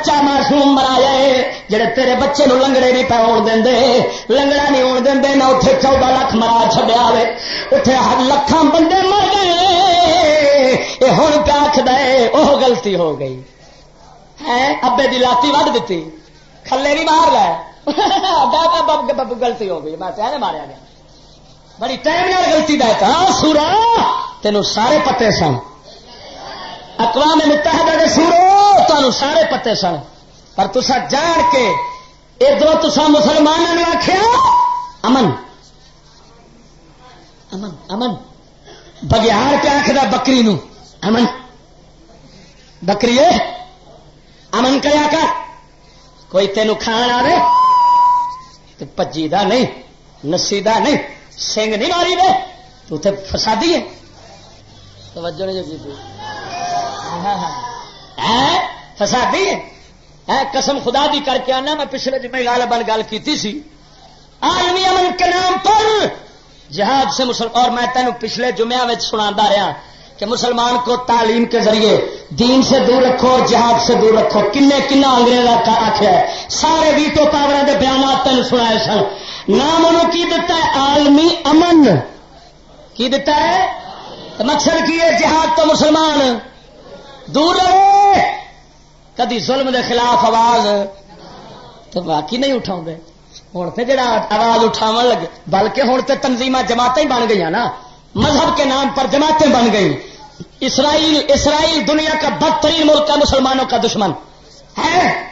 بچہ معصوم مرایا جڑے تیرے بچے نو لنگڑے نہیں پہ آن دے لنگڑا نہیں آن دے نہ اتنے چودہ لاکھ مرا چڈیا ہوے اتنے ہر لکھان بندے مر گئے۔ یہ ہوں پیا آخد وہ گلتی ہو گئی۔ ہے، ابے دی لاتی وڈ دیتی کھلے نہیں مار لے۔ گلتی ہو گئی۔ میں ماریا گیا۔ بڑی ٹائم گلتی دا سورا، تینوں سارے پتے سن۔ اقوام متحدہ دے سورو تمہیں سارے پتے سن۔ پر تسا جان کے ادھر تسا مسلمانوں نے آخیا امن۔ امن امن۔ بگیار کے آخر بکری نو امن۔ بکری امن کریا کر۔ کوئی تینوں کھان آئے تو پجی دا نہیں نسی دا نہیں، سنگ نہیں ماری دے، تو تے فسادی ہے توجہ نہیں جو کی ہاں، ہاں۔ ہاں، فسادی۔ ہے قسم خدا دی کر کے آنا، میں پچھلے جمعے گال گل کی سی۔ عالمی امن کے نام پر جہاد سے مسلم اور میں تینوں پچھلے جمعہ میں سنا رہا کہ مسلمان کو تعلیم کے ذریعے دین سے دور رکھو، جہاد سے دور رکھو۔ کن کنا انگریزا کا آخیا ہے۔ سارے ویٹو پاور کے بیانات تین سنا سن۔ نام انہوں کی دیتا ہے عالمی امن۔ کی دیتا ہے؟ مقصد کی ہے جہاد تو مسلمان۔ دور رہے۔ کدی ظلم دے خلاف آواز۔ تو باقی نہیں اٹھاؤ گے۔ ہوں تو جڑا آواز اٹھاو لگے، بلکہ ہوں تو تنظیم جماعت ہی بن گئی نا۔ مذہب کے نام پر جماعتیں بن گئی۔ اسرائیل اسرائیل دنیا کا بدترین ملک ہے، مسلمانوں کا دشمن۔ ہے؟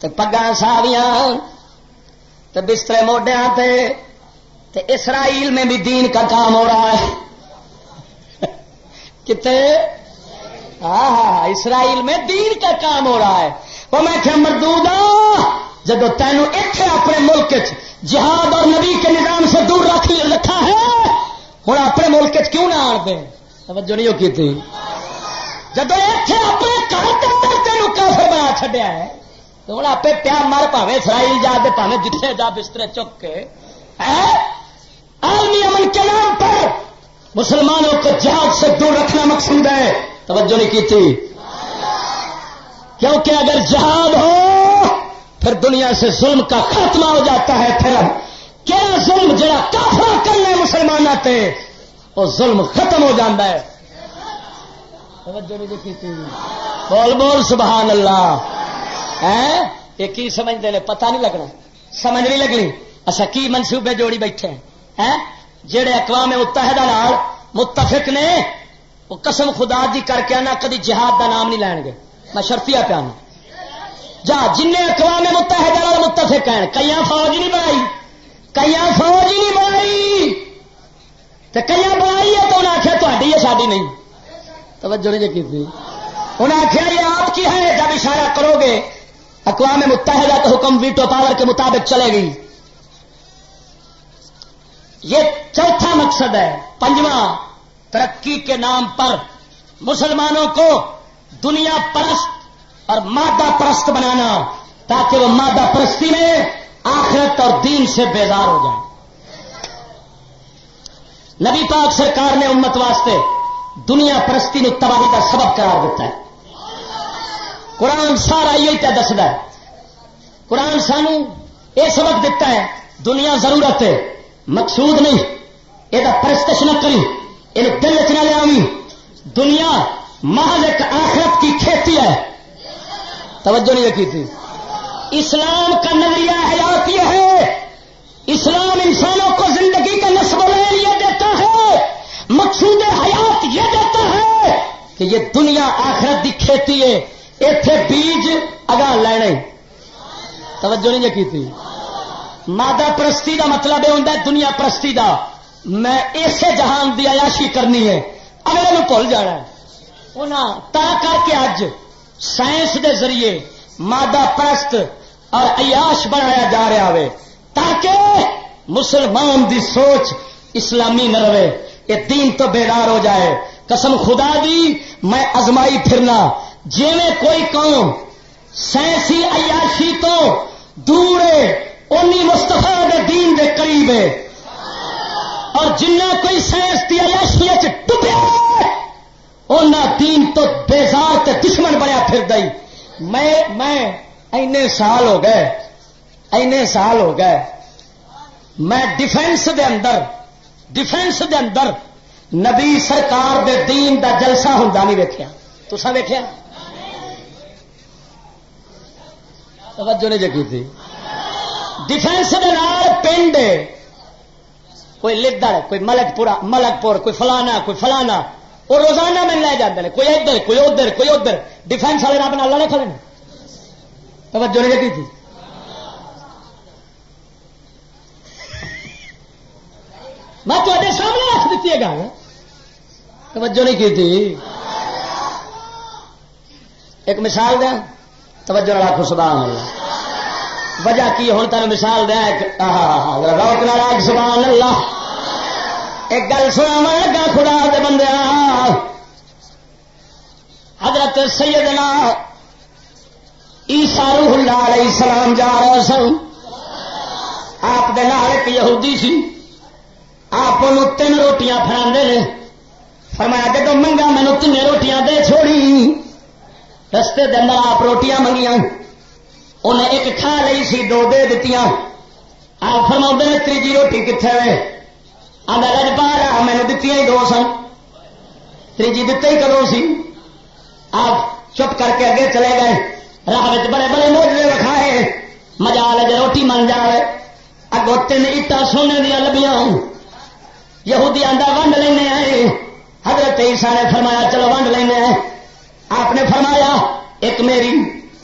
تو پگا ساریاں تو بسترے موڈیا اسرائیل میں بھی دین کا کام ہو رہا ہے۔ کتنے؟ ہاں ہاں اسرائیل میں دین کا کام ہو رہا ہے۔ وہ میں کیا مردود جب تینوں اتنے اپنے ملک جہاد اور نبی کے نظام سے دور رکھ رکھا ہے ہوں اپنے ملک کیوں نہ آن دیں توجہ نہیں کی تھی جب اتنے اپنے گھر کے اندر تینوں کافر بنا چڈیا ہے، تو ہوں آپ پیا مر پاوے اسرائیل جا دے، پاوے جتنے جا بسترے چک کے۔ عالمی امن کے نام پر مسلمانوں کو جہاد سے دور رکھنا مقصود ہے۔ توجہ نہیں کی تھی؟ کیونکہ اگر جہاد ہو، پھر دنیا سے ظلم کا خاتمہ ہو جاتا ہے۔ پھر کیا ظلم جڑا کافر کرنا مسلمان آتے وہ ظلم ختم ہو جاتا ہے۔ توجہ نہیں کی تھی۔ بول بول، سبحان اللہ۔ یہ کی سمجھتے ہیں؟ پتہ نہیں لگنا۔ سمجھ نہیں لگنی۔ اچھا کی منصوبے جوڑی بیٹھے ہیں؟ جہے اقوام متحدہ نال متفق نے، وہ قسم خدا دی کر کے آنا کدی جہاد دا نام نہیں لین گے۔ میں شرطیا پیا جا جن اقوام متحدہ نال متفق ہیں کئی فوج نہیں بنائی کئی فوج نہیں بنائی۔ تو کئی بنائی ہے تو انہیں آخیا تاری ہے ساری نہیں۔ توجہ نہیں کی۔ انہیں آخیا یہ آپ کی ہے، جب اشارہ کرو گے، اقوام متحدہ کا حکم، ویٹو پاور کے مطابق چلے گی۔ یہ چوتھا مقصد ہے۔ پنجواں، ترقی کے نام پر مسلمانوں کو دنیا پرست اور مادہ پرست بنانا، تاکہ وہ مادہ پرستی میں آخرت اور دین سے بیزار ہو جائیں۔ نبی پاک سرکار نے امت واسطے دنیا پرستی نے تباہی کا سبب قرار دیتا ہے۔ قرآن سارا یہی کیا دستا ہے۔ قرآن سانو یہ سبق دیتا ہے، دنیا ضرورت ہے۔ مقصود نہیں۔ یہ پرستش نہ کری یہ دل چ لیا دنیا محض ایک آخرت کی کھیتی ہے۔ توجہ نہیں رکھی تھی۔ اسلام کا نظریہ حیات یہ ہے۔ اسلام انسانوں کو زندگی کا نصب یہ دیتا ہے۔ مقصود حیات یہ دیتا ہے کہ یہ دنیا آخرت کی کھیتی ہے۔ اتے بیج اگاں لینے توجہ نہیں رکھی تھی۔ مادہ پرستی دا مطلب یہ ہوتا ہے دنیا پرستی دا۔ میں اسے جہان دی عیاشی کرنی ہے۔ اگلے بھول جانا ہے۔ تا کر کے اج سائنس دے ذریعے مادہ پرست اور عیاش بنایا جا رہا ہے تاکہ مسلمان دی سوچ اسلامی نہ رہے۔ یہ دین تو بیدار ہو جائے۔ قسم خدا دی، میں ازمائی پھرنا۔ جی میں کوئی قوم سائنسی عیاشی تو دور ہے اونی مستفا دے دین دے قریب ہے۔ اور جنہ کوئی سائنس کی ایشیا ڈبیا دین تو بیزار تے دشمن بنیا پھر دئی میں میں اینے سال ہو گئے، اینے سال ہو گئے، میں ڈیفینس دے اندر ڈیفینس دے اندر نبی سرکار دے دین دا جلسہ ہوں نہیں ویکیا تو ویکیا توجہ نہیں جگی تھی۔ ڈیفینس پنڈ کوئی لدڑ کوئی ملک پورا ملک پور کوئی فلانا کوئی فلانا۔ وہ روزانہ میں لے جاتے ہیں کوئی ادھر کوئی ادھر کوئی ادھر۔ ڈیفینس والے رب نال کھڑے توجہ نہیں جگی تھی۔ میں تے سامنے رکھ دیتی ہے گل۔ توجہ نہیں کی تھی۔ ایک مثال دیا توجہ رکھو سبحان اللہ۔ وجہ کی ہوں تین مثال دیا روک ناراج سبحان اللہ ایک گل سنا لگا خدا دے بندے حضرت سیدنا عیسیٰ روح اللہ علیہ السلام جا رہے سن۔ آپ دے نال ایک یہودی سی۔ آپ تین روٹیاں فرا فرمایا جب منگا مینو تین روٹیاں دے چھوڑی۔ رستے اندر آپ روٹیاں منگیا انہیں ایک کھا لی سی دو دے دیتی آپ فرما نے تیجی روٹی کتنے آدھا رج پا رہا مینو دتی ہی دو سن تیجی دتا ہی کرو سی آپ چپ کر کے اگے چلے گئے راہ بڑے بڑے موجے رکھائے مزا لے روٹی من جائے اگو تین اٹا سونے دیا لبیاں یہودی آدھا ونڈ لینا آئے حضرت عیسیٰ نے فرمایا چلو ونڈ لینا ہے آپ نے فرمایا ایک میری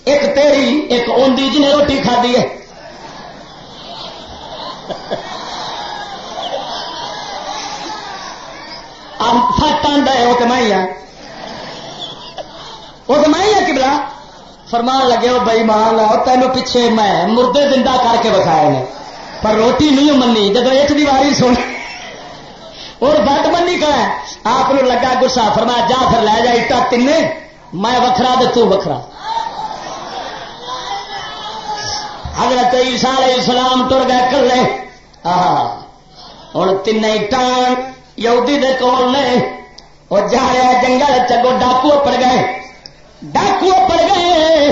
ایک تیری، ایک اوندی، جنہیں روٹی کھا دی ہے فٹ آدھا ہے، وہ تو میں ہاں۔ وہ تو میں ہاں کبلا فرمان لگے وہ بئی مان لاؤ تینوں پیچھے میں مردے زندہ کر کے بکھائے نے۔ پر روٹی نہیں منی جب ایک دیواری سن۔ اور بد بنی کا آپ لگا گسا، فرمایا، جا پھر لے جا اٹا تین میں وکھرا تو وکھرا۔ حضرت عیسیٰ علیہ السلام ٹر گئے کلے۔ ہوں تین اٹان یہودی دے کول نے وہ جا رہا جنگل چگو ڈاکو پڑ گئے۔ ڈاکو پڑ گئے۔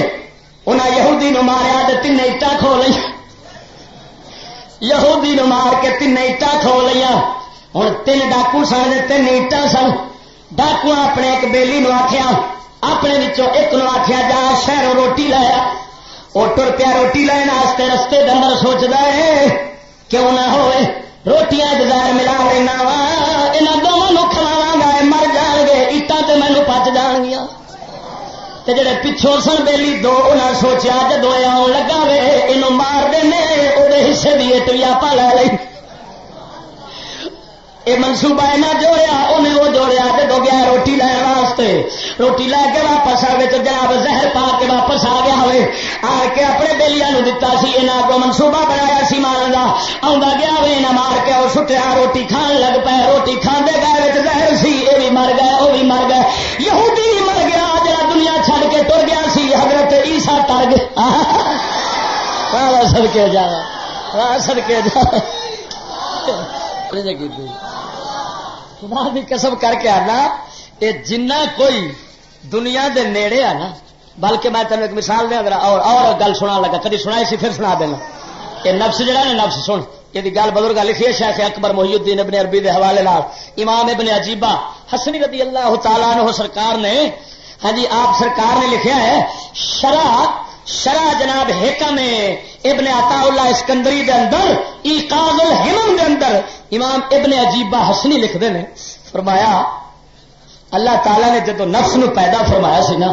انہیں یہودی نو ماریا تین اٹا کھو لیا یہودی نو مار کے تین اٹا کھو لیا ہوں تین ڈاکو سن تین اٹا سن۔ ڈاکو اپنے ایک بےلی نو آخیا اپنے ایک نو آخیا جا شہروں روٹی لایا وہ ٹر پیا روٹی لائن واسطے رستے دندر سوچتا ہے کیوں نہ ہوئے؟ روٹیاں گزار ملا لینا وا یہاں دونوں کھلاوا گا مر جان گے اٹان تو مینو پچ جان گیا۔ جڑے پچھوں سن بیلی دو انہیں سوچا جدو آن لگا وے یہ مار دے وہ حصے کی اٹ بھی آپ لے لی یہ منصوبہ نہ جوڑیا انہیں وہ جوڑیا جب گیا روٹی لین واسطے۔ روٹی لے کے واپس آئے تو جناب زہر پا کے واپس آ گیا ہوئے۔ آ کے اپنے بےلیا دتا سی یہاں کو منصوبہ بنایا سی مارن کا آ گیا ہوئے نہ مار کے اور سٹیا، روٹی کھان لگ پے۔ روٹی کھانے گئے زہر سی یہ بھی مر گئے وہ بھی مر گئے۔ یہودی بھی مر گیا جا دنیا چھڑ کے ٹر گیا سی، حضرت عیسا ٹر گیا۔ سڑکے جا سڑکے جا۔ اپنے نے کی خدا بھی قسم کر کے آنا یہ جنہ کوئی دنیا دے نیڑے آ نا، بلکہ میں تینوں ایک مثال دیا اور اور گل سنا لگا۔ کدی سنا سی، پھر سنا دینا۔ یہ نفس جہا نا، نفس سن۔ یہ گل بزرگ لکھی ہے، شیخ اکبر محی الدین ابن عربی دے حوالے لال امام ابن عجیبہ حسنی رضی اللہ تعالیٰ عنہ سرکار نے ہاں جی آپ سرکار نے لکھا ہے شرح شرح جناب حکم ابن عطا اللہ اسکندری دے اندر، ایقاظ الحمم دے اندر امام ابن عجیبہ حسنی لکھتے ہیں، فرمایا، اللہ تعالی نے جدو نفس نو پیدا فرمایا سی نا،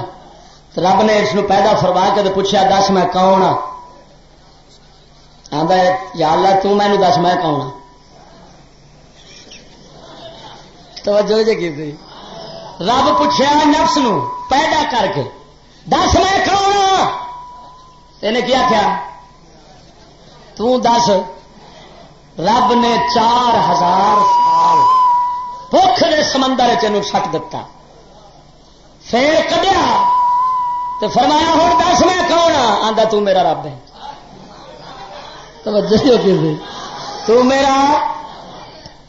تو رب نے اس نو پیدا فرما کے تو پوچھا دس میں کون ہاں آدھا یا اللہ، تو میں دس، میں کون ہاں توجہ جی کی رب پوچھا نفس نو پیدا کر کے، دس میں کون ہاں انہیں کیا کیا تو دس رب نے چار ہزار سال بخ نے سمندر چن سٹ دتا۔ پھر کدیا تو فرمایا، ہوں دس میں کون آتا تو میرا رب ہے۔ تو میرا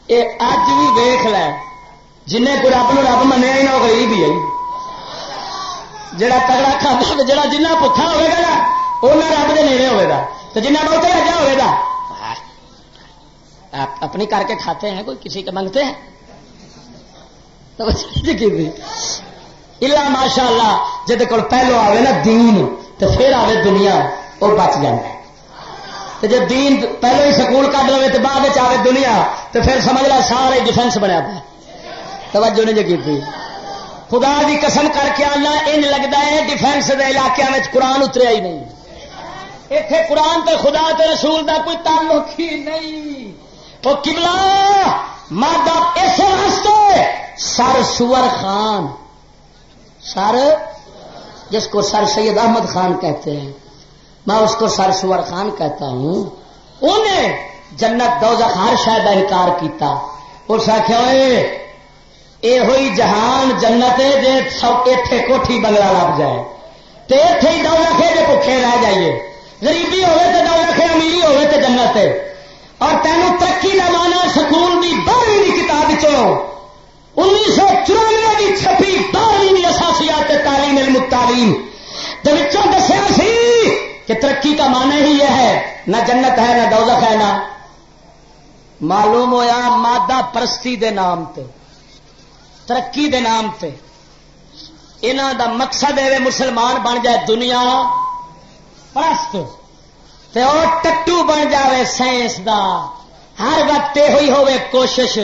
یہ اج بھی ویخ لے جن کو رب نو رب منیا ہی نہ غریب ہی ہے۔ جڑا تگڑا کھانا، جڑا جنہ بھوکھا ہوئے گا نا رب کے نیڑے ہوئے گا۔ تو جنہ بہت اجا ہوئے گا۔ اپنی کر کے کھاتے ہیں، کوئی کسی کے منگتے ہیں؟ الا ماشاء اللہ جہد کو پہلو آئے نا دین، تو پھر آئے دنیا، وہ بچ جائے تو جب دین پہلو ہی سکول کٹ لو تو بعد آئے دنیا، تو پھر سمجھ لا سارے ڈیفینس بنیا پا توجہ نہیں جی کی خدا کی قسم کر کے آنا، ان لگتا ہے ڈیفینس کے علاقے میں قرآن اتریا ہی نہیں۔ اتنے قرآن تے خدا تے رسول دا کوئی تعلق ہی نہیں۔ وہ کملا مادہ اس واسطے سر سور خان، سر جس کو سر سید احمد خان کہتے ہیں۔ میں اس کو سر سور خان کہتا ہوں۔ انہیں جنت دو ہر شاید انکار کیتا۔ اس آخیا اے ہوئی جہان جنت جی سب اتے کوٹھی بنگلہ لگ جائے۔ تو اتے ہی دو لکھے جی بھوکھے رہ جائیے۔ غریبی ہوئے تو دو لکھے امیری ہوئے تو جنت اور تینوں ترقی کا مانا سکول کی بارہویں کتاب چو انیس سو چورانوے کی چھپی بارہویں اثاسیات تعلیم علم تعلیم دسیا سی کہ ترقی کا معنی ہی یہ ہے، نہ جنت ہے، نہ دوزخ ہے، نہ معلوم ہوا مادہ پرستی دے نام تے، ترقی دے نام تے۔ انہوں دا مقصد ہے مسلمان بن جائے دنیا پرست۔ تے اور ٹٹو بن جاوے سائنس دا۔ ہر وقت یہ ہوئی ہوئے کوشش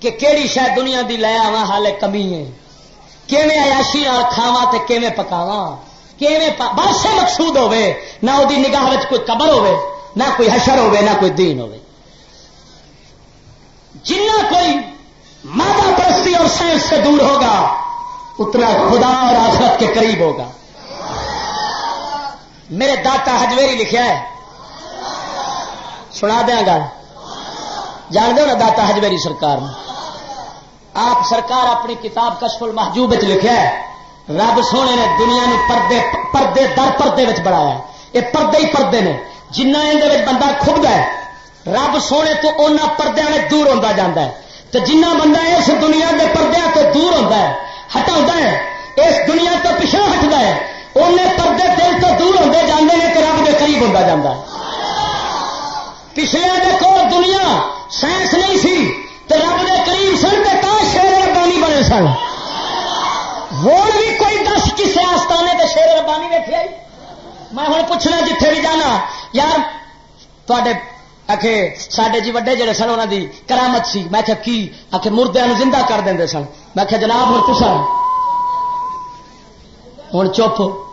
کہ کیڑی شاید دنیا دی لیا وا حالے کمی ہے۔ کیویں عیاشی اور کھاوا تے کیویں پکاواں۔ بس مقصود ہوے نہ وہ نگاہ کوئی قبر ہوے نہ کوئی حشر ہوے نہ کوئی دین ہوے جنہ کوئی مادہ پرستی اور سائنس سے دور ہوگا، اتنا خدا اور آخرت کے قریب ہوگا۔ میرے داتا ہجویری لکھا ہے۔ سنا دیا گا جان دو نا داتا ہجویری سرکار آپ سرکار اپنی کتاب کشف المحجوب لکھا ہے۔ رب سونے نے دنیا نے پردے پردے در پردے بڑھایا یہ پردے ہی پردے نے۔ جنہ اندر بندہ کھب ہے، رب سونے تو ان پردے میں دور ہوتا جاتا ہے۔ تو جنہ بندہ اس دنیا کے پردے تو دور ہوتا ہے ہٹا ہے، اس دنیا تو پچھڑا ہٹتا ہے۔ انہیں پردے دل تو دور ہوتے جانے ہیں تو رب کے قریب ہوتا جاتا ہے۔ پچھلے دیکھو دنیا سائنس نہیں سی تو رب کے قریب سن کے شیر ربانی بنے سن۔ ہوں بھی کوئی دس کسی آستانے کے شیر ربانی بیٹھے آئی؟ میں ہوں پوچھنا جتھے بھی جانا۔ یار تے آخے سڈے جی وڈے جڑے سن انہوں دی کرامت سی۔ میں آخیا کی؟ آخر مردے زندہ کر دیں سن۔ میں آخیا جناب ہوں کسا ہوں چپ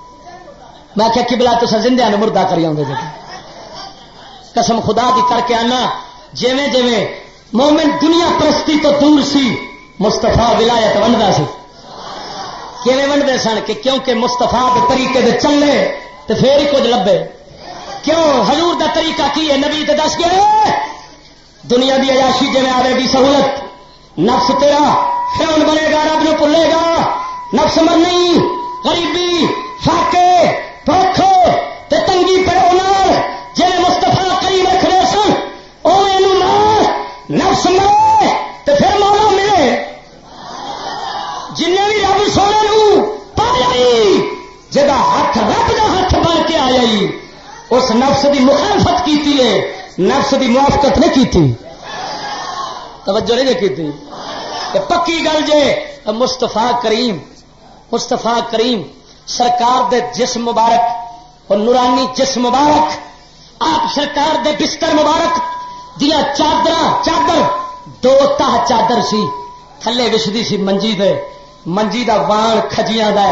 میں آخیا کی بلا تو زندہ نے مردہ کری آؤں جی۔ قسم خدا دی کر کے آنا۔ جیویں جیویں مومن دنیا پرستی تو دور سی مستفا ولایت بنتا سی۔ ونڈتے سن کہ کیونکہ مستفا کے طریقے دے چلے تو پھر ہی کچھ لبے۔ کیوں؟ حضور دا طریقہ کی ہے؟ نبی دس گیا دنیا کی عیاشی جی آئے گی سہولت۔ نفس تیرا فیون بنے گا، رب نو بھولے گا۔ نفس مر نہیں غریبی، فاقے۔ پوکھ تنگی پڑو جی مستفا کری رکھ رہے سن وہ نفس مرے تو پھر مولا ملے جن بھی رب سونے پایا جا ہاتھ رب کا ہاتھ بن کے آیا اس نفس کی مخالفت کی نفس کی موافقت نہیں کی توجہ نہیں کی پکی گل جے مستفا کریم مستفا کریم سرکار دے جسم مبارک اور نورانی جسم مبارک، آپ سرکار دے بستر مبارک، دیا چادر چادر، دو تہ چادر سی، تھلے وچھدی سی منجی دے، منجی دا وان کھجیاں دا،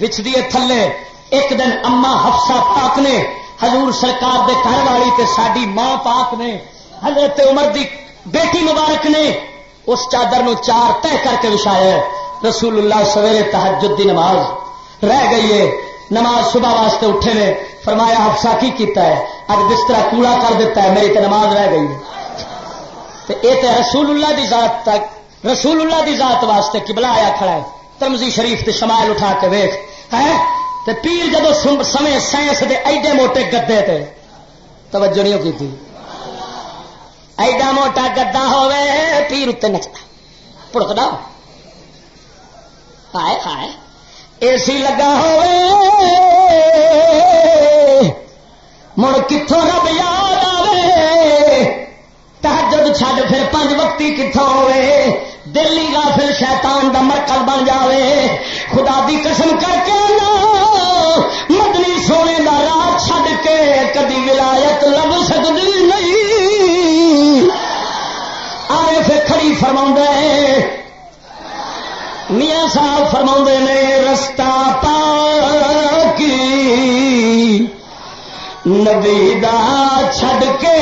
وچھدی تھلے۔ ایک دن اما ہفسا پاک نے، حضور سرکار دے گھر والی تے ساڈی ماں پاک نے، حضرت عمر دی بیٹی مبارک نے اس چادر نو چار طے کر کے وچھایا رسول اللہ سویرے تحجد دی نماز۔ رہ گئی ہے۔ نماز صبح واسطے اٹھے نے فرمایا ہفسا کی کیتا ہے؟ اج بستر کوڑا کر دیتا ہے، میری تو نماز رہ گئی تے اے تے رسول اللہ دی ذات تک رسول اللہ دی ذات واسطے کبلا آیا کھڑا ہے۔ ترمزی شریف تے شمائل اٹھا کے ویخ ہے تے پیر جدو سمے سائنس دے ایڈے موٹے گدے تے، توجہ نہیں کی تھی ایڈا موٹا گدا ہوے پیر اتنے نچتا۔ پڑکتا ہائے ہائے۔ اے سی لگا مڑ کتوں رب یاد آوے۔ تحجد چھڈ پھر پانچ وقتی کتوں ہوئے۔ دلی غافل شیطان دا مرکز بن جاوے۔ خدا دی قسم کر کے مدنی سونے دا راہ چھڈ کے کدی ولایت لب سکتی نہیں۔ آئے پھر کھڑی فرما میاں صاحب فرما نے رستہ پا کی نبی دا چھڈ کے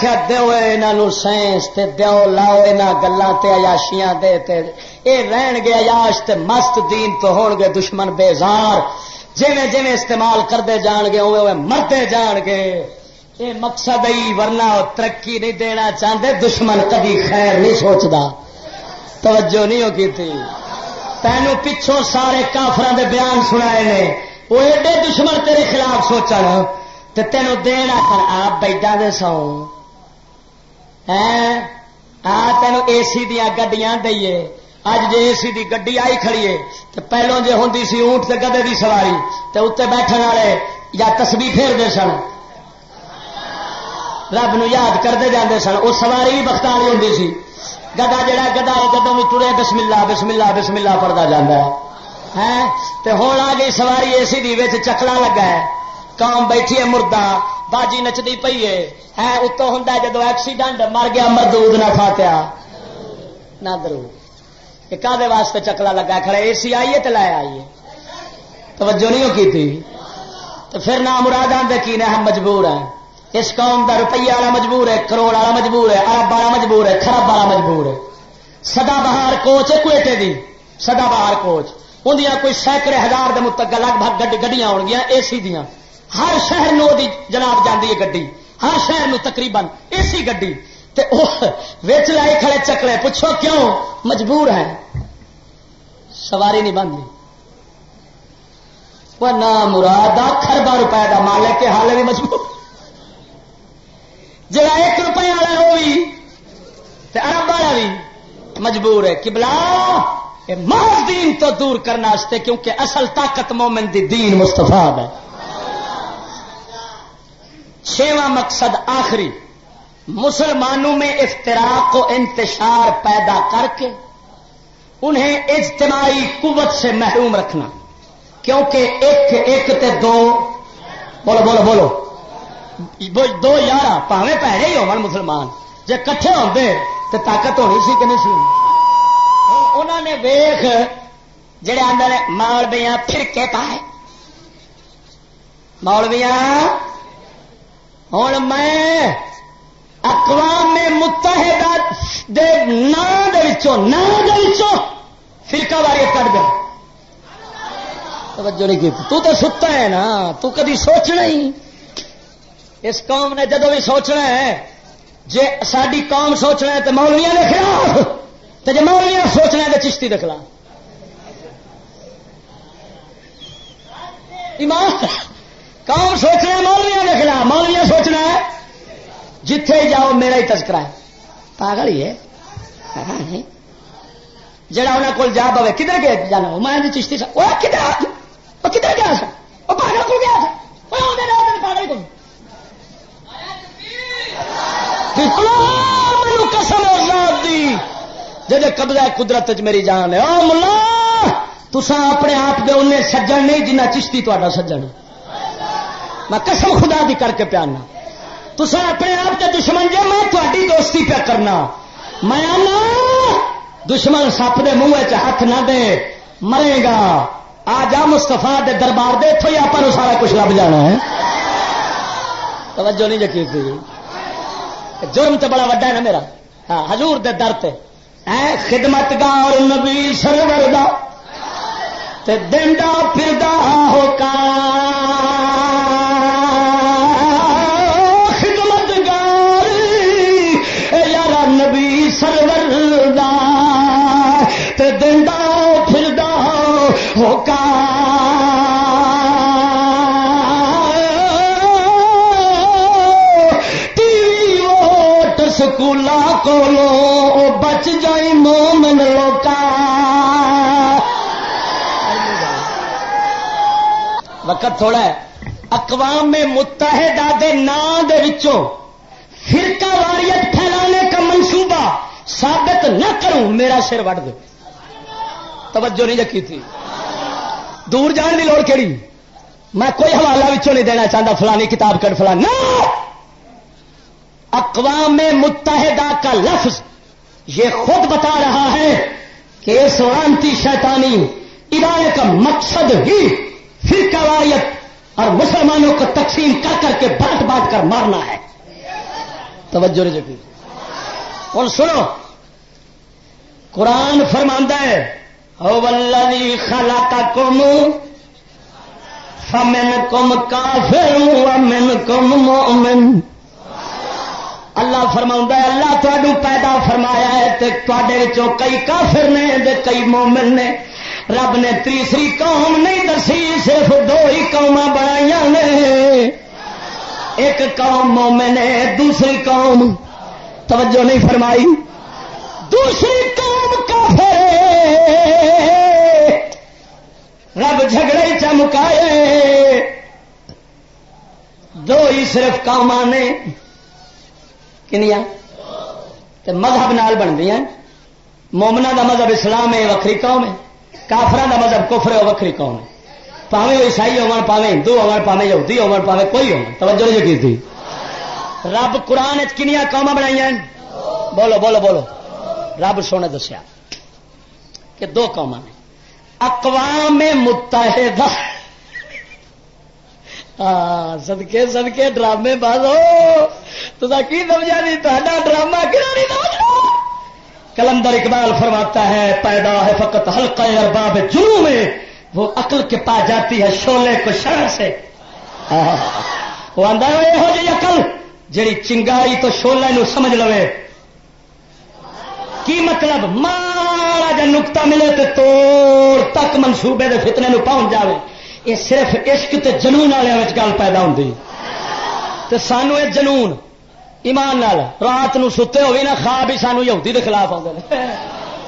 آخیا دو یہ سائنس تے دو لاؤ یہاں گلوں تے عیاشیاں دے تے اے رہن گے عیاش تے مست دین تو ہون گے دشمن بیزار جویں جویں استعمال کرتے جان گے اوے اوے مرتے جان گے اے مقصد ہی ورنہ ترقی نہیں دینا چاہتے دشمن کبھی خیر نہیں سوچتا توجہ نہیں ہو کی تھی تینوں پچھوں سارے کافران دے بیان سنائے نے وہ ایڈے دشمن تیرے خلاف سوچا تینوں دین آخر آپ بیڈا دے سو آ تینوں اے سی دیا گڈیاں دئیے اج جی اے سی دی گڈی آئی کھڑیے تو پہلو جی ہوں سی اونٹ سے گدے دی سواری تو اتنے بیٹھنے والے یا تسبی پھیر دے سن رب نو یاد کرتے جاندے سن وہ سواری بھی بخت والی ہوں سی گدا جڑا گدا گدوں بھی ٹرے بسم اللہ بسم اللہ بسم اللہ پڑھتا جانا ہے ہوں آ گئی سواری اے سی چکلا لگا ہے قوم بیٹھی ہے مردہ باجی نچتی پی ہے اتو ہوں جدو ایکسیڈنٹ مر گیا مردود نہ فاتیا نہ درو کہ واسطے چکلا لگا کھڑے اے سی آئیے تو لایا آئیے توجہ نہیں کی تھی تو پھر نہ مراد آدھے کی نے ہم مجبور ہیں اس قوم کا روپیہ والا مجبور ہے کروڑ والا مجبور ہے ارب والا مجبور ہے خراب والا مجبور ہے سدا بہار کوچ ہے کوئٹے دی سدا بہار کوچ اندیاں کوئی سینکڑے ہزار دے متک لگ بھگ گڈیاں ہو گیا اے سی دیا ہر شہر نو دی جناب جاندی ہے گڈی۔ ہر شہر نو تقریباً اے سی گڈی۔ تے ویچ لائے کھڑے چکلے، پوچھو کیوں؟ مجبور ہے سواری نہیں بنتی وہ نہ مراد خربا روپئے کا مالک کے حال بھی مجبور۔ جڑا ایک روپئے والا وہ بھی۔ ارب والا بھی مجبور ہے۔ کہ بلا محض دین تو دور کرنا کرنے کیونکہ اصل طاقت مومن دی دین مستفا ہے۔ چھواں مقصد آخری، مسلمانوں میں افتراق و انتشار پیدا کر کے انہیں اجتماعی قوت سے محروم رکھنا۔ کیونکہ ایک ایک تے دو، بولو بولو بولو۔ دو یار پاوے پیڑے ہی ہو مسلمان۔ جی کٹھے ہوتے تو طاقت ہونی سی کہ نہیں سی؟ انہوں نے ویخ جڑے آدھے مولویاں پھرکے پائے۔ مولویاں ہوں میں اقوام متحدہ دے نام نام فرقہ باری کٹ دیا۔ توجہ نہیں کی، تو تو ستا ہے نا، تو کدی سوچنا ہی۔ اس قوم نے جدو بھی سوچنا ہے جی ساری قوم سوچنا ہے تو مولویا نے خلاف تو جی مولویا سوچنا ہے تو چشتی دکھلا ایمان۔ کون سوچنا ہے؟ مولویا دکھلا مولویا سوچنا ہے، جتھے جاؤ میرا ہی تذکرہ ہے۔ پاگل ہی ہے۔ جڑا انہوں کو جا پوے کدھر گیا جانا؟ میں چشتی سا وہ کدھر؟ وہ کدھر گیا سا؟ وہ پاگل کو گیا تھا پاگل کو قسم دی۔ جی قبضہ قدرت میری جان ہے۔ ملا تسا اپنے آپ کے انہیں سجن نہیں جنہ چشتی تا سجن میں قسم خدا دی کر کے پیانا۔ تصا اپنے آپ کے دشمن جے، میں تاری دوستی پہ کرنا۔ میں آنا، دشمن سپ دے منہ ہاتھ نہ دے، مرے گا۔ آ جا مستفا دے دربار دے اتوں ہی آپ سارا کچھ لب جانا ہے۔ توجہ نہیں یقین تھی جرم تو بڑا وڈا ہے نا میرا۔ ہاں حضور دے در تے۔ اے خدمت گار نبی سرور دا۔ تے دنڈا پھردا ہو کا وقت تھوڑا ہے۔ اقوام میں متحدہ دے نام دے وچوں فرقہ واریت پھیلانے کا منصوبہ ثابت نہ کروں، میرا سر وڈ دے۔ توجہ نہیں رکھی تھی۔ دور جان کی لوڑ کہڑی میں کوئی حوالہ وچوں نہیں دینا چاہتا فلانی کتاب کر فلانی اقوام متحدہ کا لفظ یہ خود بتا رہا ہے کہ اس وانتی شیطانی ادارے کا مقصد ہی پھر قواعد، اور مسلمانوں کو تقسیم کر کر کے بانٹ بانٹ کر مارنا ہے۔ توجہ جگہ اور سنو، قرآن فرماندہ ہے او خلا کا کم فمن کم کافر امن کم مومن اللہ فرما ہے، اللہ تھو پیدا فرمایا ہے، تے کئی کافر نے دے کئی مومن نے۔ رب نے تیسری قوم نہیں دسی صرف دو ہی قوم بنائی نے۔ ایک قوم مومن ہے، دوسری قوم توجہ نہیں فرمائی۔ دوسری قوم کافر رب جھگڑے چمکائے دو ہی صرف قوم نے۔ کنیا مذہب نال بن دیا مومنا دا مذہب اسلام ہے، وکری قوم ہے۔ کافران دا مذہب کفر ہے وکری قوم ہے۔ پاوے عیسائی ہو پاوے ہندو ہو پاوے یہودی ہو پاوے کوئی ہو توجہ نہیں کی تھی رب قرآن کنیا قوم بنائی ہیں۔ بولو بولو بولو۔ رب سونے دسیا کہ دو قوم نے۔ اقوام متحدہ۔ ہاں سدکے سدکے ڈرامے بازو تو کی سمجھا نہیں تا ڈرامہ کلندر اقبال فرماتا ہے، پیدا ہے فقط ہلکا ارباب جنو میں، وہ عقل کے پاس جاتی ہے شولے کو شرح سے۔ وہ آدھا یہ جی عقل جیڑی چنگاری تو شولے نو سمجھ لو کی مطلب؟ مارا جا نکتا ملے تو توڑ تک منصوبے دے فتنے نو پہنچ جاوے۔ یہ صرف عشق تے جنون والے گل پیدا ہوتی تو سانو یہ جنون ایمان نال رات نو ستے ہوئی نا، خواب ہی سانو یہودی دے خلاف آتے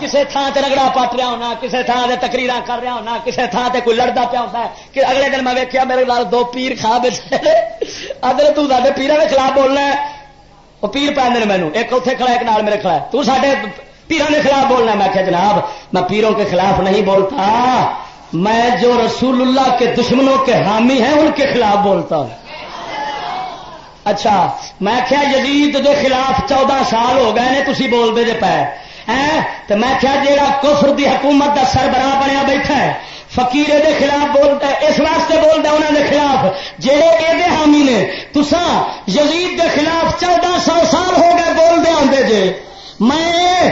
کسی تھان سے رگڑا پٹ رہا ہونا کسی تھان سے تقریر کر رہا ہونا کسی تھان سے کوئی لڑتا پیا ہوتا ہے کہ اگلے دن میں ویکیا میرے نال دو پیر خواب ادھر تے پیروں کے خلاف بولنا ہے۔ وہ پیر پہ مینو ایک اتنے کھڑا ایک نال میرے کھڑا ہے۔ تو سارے پیروں کے خلاف بولنا میں کہ جناب، میں پیروں کے خلاف نہیں بولتا۔ میں جو رسول اللہ کے دشمنوں کے حامی ہیں، ان کے خلاف بولتا ہوں۔ اچھا میں کیا یزید دے خلاف چودہ سال ہو گئے نے تھی بولتے جے پے۔ تو میں کیا جیڑا کفر دی حکومت دا سربراہ بنیا بیٹھا ہے فقیر دے خلاف بولتا ہے، اس واسطے بولتا ہے انہوں دے خلاف۔ جہے یہ حامی نے، تسا یزید دے خلاف چودہ سو سال ہو گئے بول دے آدھے جے۔ میں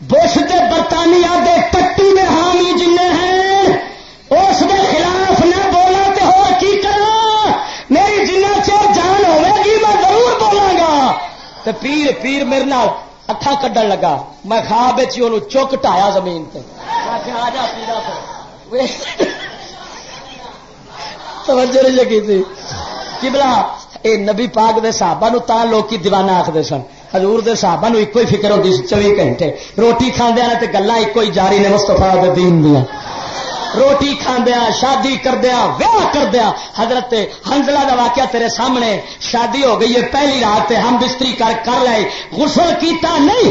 بش کے برطانیہ دے ٹٹی میں حامی جن ہیں، اس کے خلاف تو پیر پیر میرے نال اکھا کڈن لگا۔ میں خواب وہ چک ٹایا زمین تے۔ توجہ نہیں تھی۔ کی بلا اے نبی پاک دے صحابہ نو تا لوکی دیوانہ آخر سن۔ حضور دے صحابہ نو ایک ہی فکر ہوتی چوبی گھنٹے۔ روٹی کھاندیا تے گلا ایک ہی جاری نے مستفا دین دیا روٹی کھاندیا، شادی کردیا، ویاہ کردیا۔ حضرت ہنزلہ دا واقعہ تیرے سامنے شادی ہو گئی ہے، پہلی رات ہم بستری کر کر لائے غسل کیتا نہیں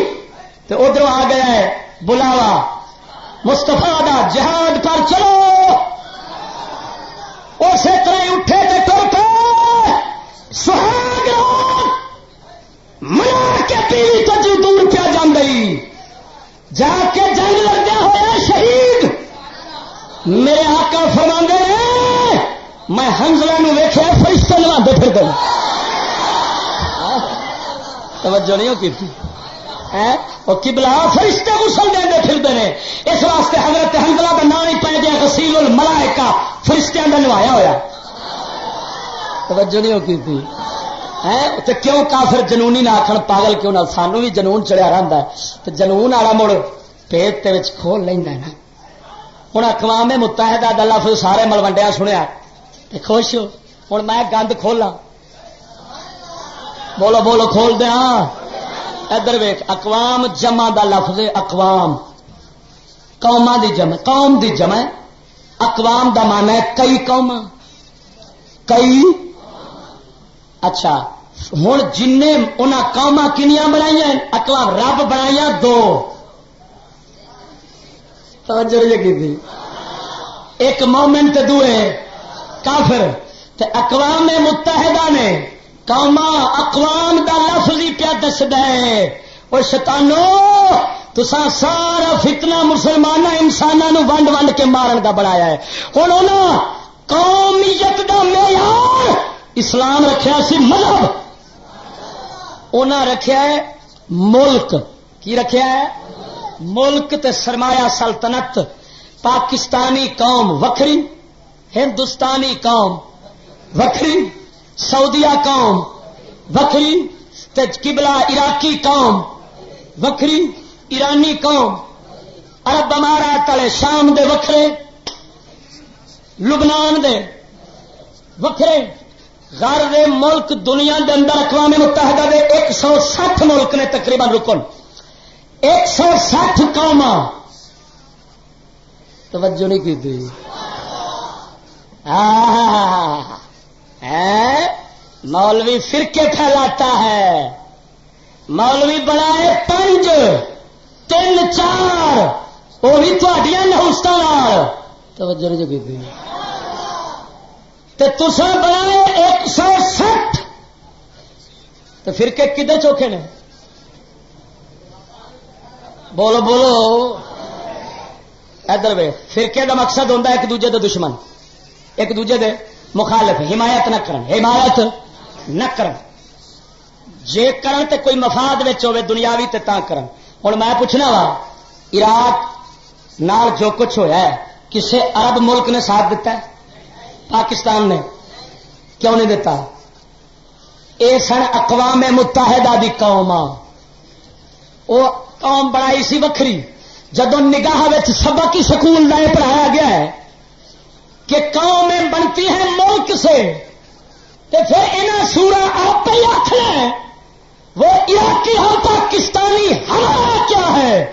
تو ادھر آ گیا ہے بلاوا۔ مستفا دا جہاد پر چلو۔ اسی طرح اٹھے تو تر پہ سہاگ منا کے پیڑ تو جی دور جان گئی۔ جا کے جنگ میرے آقا فرما نے میں ہنزلہ ویخیا فرشتے لوا پھر دوں توجہ نہیں کی؟ وہ کبلا فرشتے مسل دے پھرتے ہیں۔ اس واسطے حضرت حنزلہ کا نام ہی پہ گیا، غسیل الملائکہ۔ فرشتیاں کا نوایا ہوا توجہ نہیں کی؟ تھی تو کیوں کافر جنونی نہ آخر پاگل کیوں نہ؟ سانو بھی جنون چڑیا رہتا ہے۔ تو جنون والا مڑ پیٹ کھول لینا نا۔ ہوں اقوام متحدہ کا لفظ سارے ملوڈیا سنیا خوش ہو ہوں میں گند کھولا بولو بولو کھول دیا ادھر ویخ اقوام جمع دا لفظ اقوام قوما دی جمع قوم دی جمع اقوام دا مانا ہے کئی قوم کئی اچھا ہوں جن قوم کنیا بنائی اقوام رب بنایا دو کی ایک مومنٹ دوے کافر اقوام متحدہ نے قوما اقوام دا لفظ ہی پیا دس دے وہ شتانو تسا سارا فتنہ مسلمان انسانوں ونڈ ونڈ کے مارن کا بنایا ہے۔ ہوں قومیت دا معیار اسلام رکھا سی مذہب۔ انہاں رکھیا ہے ملک۔ کی رکھیا ہے؟ ملک تے سرمایہ سلطنت، پاکستانی قوم وکری ہندوستانی قوم وکری سعودیہ قوم وکری قبلہ عراقی قوم وکری ایرانی قوم، عرب امارا تلے شام دے وکھرے، لبنان دے وکھرے غر ملک دنیا دے اندر اقوام متحدہ دے ایک سو سٹھ ملک نے تقریباً رکن۔ ایک سو سٹھ قوم توجہ نہیں کی تھی۔ مولوی فرقے پھیلاتا ہے۔ مولوی بنائے پنج، تین، چار۔ وہ بھی تھوڑیاں نہوست توجہ نہیں کی تھی۔ تسا بنائے ایک سو سٹھ۔ تو پھر کے کدھر چوکھے نے؟ بولو بولو۔ ادھر وے فرقے کا مقصد ہوتا ایک دوجے دے دشمن۔ ایک دوجے دے مخالف۔ حمایت نہ کرن، حمایت نہ کرن۔ جے کرن تے کوئی مفاد ہوے دنیاوی تے تا کرن۔ ہوں میں پوچھنا وا، عراق نال جو کچھ ہویا ہے، کسے عرب ملک نے ساتھ دیتا ہے؟ پاکستان نے؟ کیوں نہیں دیتا اے سن اقوام متحدہ دی قوم وہ قوم بنائی سی وکری جدو نگاہ سبق ہی سکول لائے پڑھایا گیا ہے کہ قوم بنتی ہے ملک سے، تو پھر انہیں سورا آپ ہی آخر وہ عراقی ہو پاکستانی ہمارا کیا ہے؟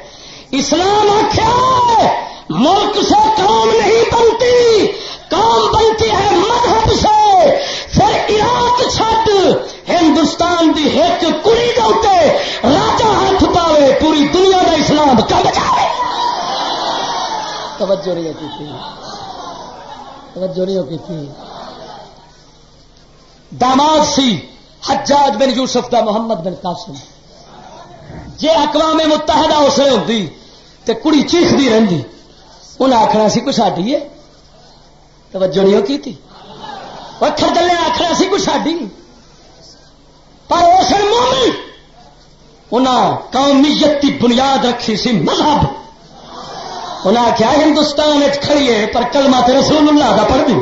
اسلام آخیا ملک سے قوم نہیں بنتی، قوم بنتی ہے مذہب سے۔ پھر عراق چھٹ، ہندوستان دی ایک کڑی دے راجا پوری دنیا کا اسلام کب جائے توجہ نہیں ہوتی تھی۔ توجہ نہیں ہوتی تھی۔ داماد سی حجاج بن یوسف دا محمد بن قاسم۔ جی اقوام متحدہ اس لیے ہوتی تو کڑی چیختی رہی انہیں آخنا سی کچھ آڈی ہے۔ توجہ نہیں کی تھی۔ پتھر دلے آخر سی کچھ ساڈی۔ پر اس مومن۔ انہیں قومیت کی بنیاد رکھی سی مذہب۔ انہیں آخیا ہندوستان کھڑیے پر کلمہ تے رسول اللہ کا پڑھ دی۔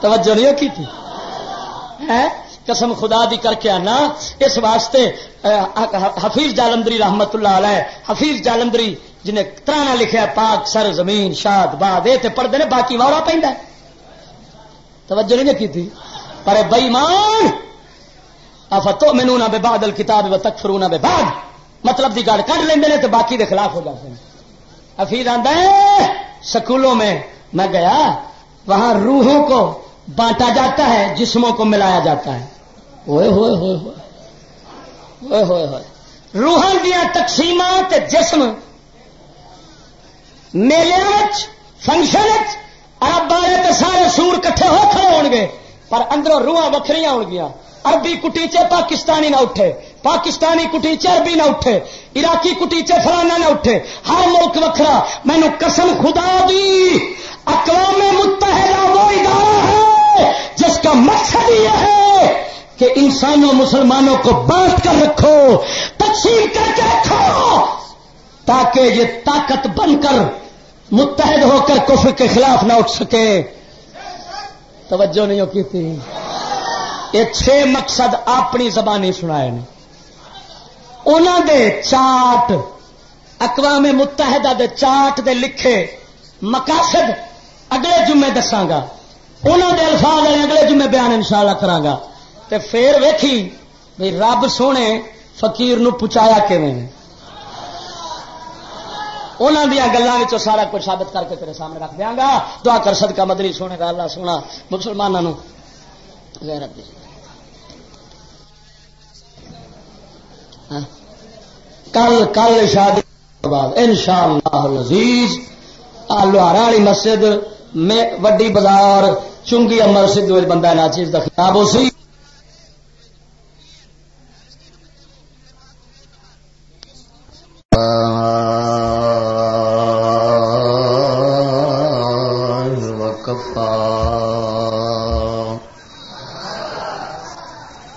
توجہ نہیں کی تھی قسم خدا دی کر کے آنا۔ اس واسطے حفیظ جالندری رحمت اللہ علیہ، حفیظ جالندری جنہیں ترانا لکھا پاک، سر، زمین، شاد، باد، یہ پڑھتے ہیں باقی واڑا پہ توجہ نہیں کی تھی پر بئیمان! افتو مینو نہ بے بادل کتاب و تک فرو نہ بے باد مطلب کی گل کٹ لیں تو باقی کے خلاف ہو جاتے ہیں حفیظ آدھا سکولوں میں میں گیا، وہاں روحوں کو بانٹا جاتا ہے، جسموں کو ملایا جاتا ہے۔ ہوئے ہوئے ہوئے۔ ہوئے ہوئے۔ ہوئے روحان دیا تقسیمات جسم۔ میلے فنکشن ارب بارے تو سارے سور کٹھے ہو کھڑے ہو گے پر اندروں روح وکری ہو گیا اربی کٹیچے، پاکستانی نہ اٹھے۔ پاکستانی کٹیچر بھی نہ اٹھے۔ عراقی کٹیچر فلانا نہ اٹھے۔ ہر ملک وکھرا۔ مینو قسم خدا دی، اقوام متحدہ وہ ادارہ ہے جس کا مقصد یہ ہے کہ انسانوں، مسلمانوں کو بانٹ کر رکھو، تقسیم کر کے رکھو، تاکہ یہ طاقت بن کر متحد ہو کر کفر کے خلاف نہ اٹھ سکے۔ توجہ نہیں کی تھی؟ یہ چھ مقصد اپنی زبانی سنائے انہوں دے چاٹ، اقوام متحدہ دے چاٹ دے لکھے مقاصد اگلے جمعے دساگا انہوں دے الفاظ اگلے جمعے بیان انشاءاللہ شاء اللہ تے پھر ویکھی بھی رب سونے فقیر نو پچایا کیون انہوں دیا گلوں سارا کچھ ثابت کر کے تیرے سامنے رکھ دیا گا۔ دعا کر صدقہ مدنی سونے کا اللہ سونا مسلمانوں غیرت ہاں۔ کل کل شادی ان شاء اللہ عزیز لوہارا والی مسجد، میں وڈی بازار، چنگی امر سدھ بندہ نا چیز کا خراب ہو سی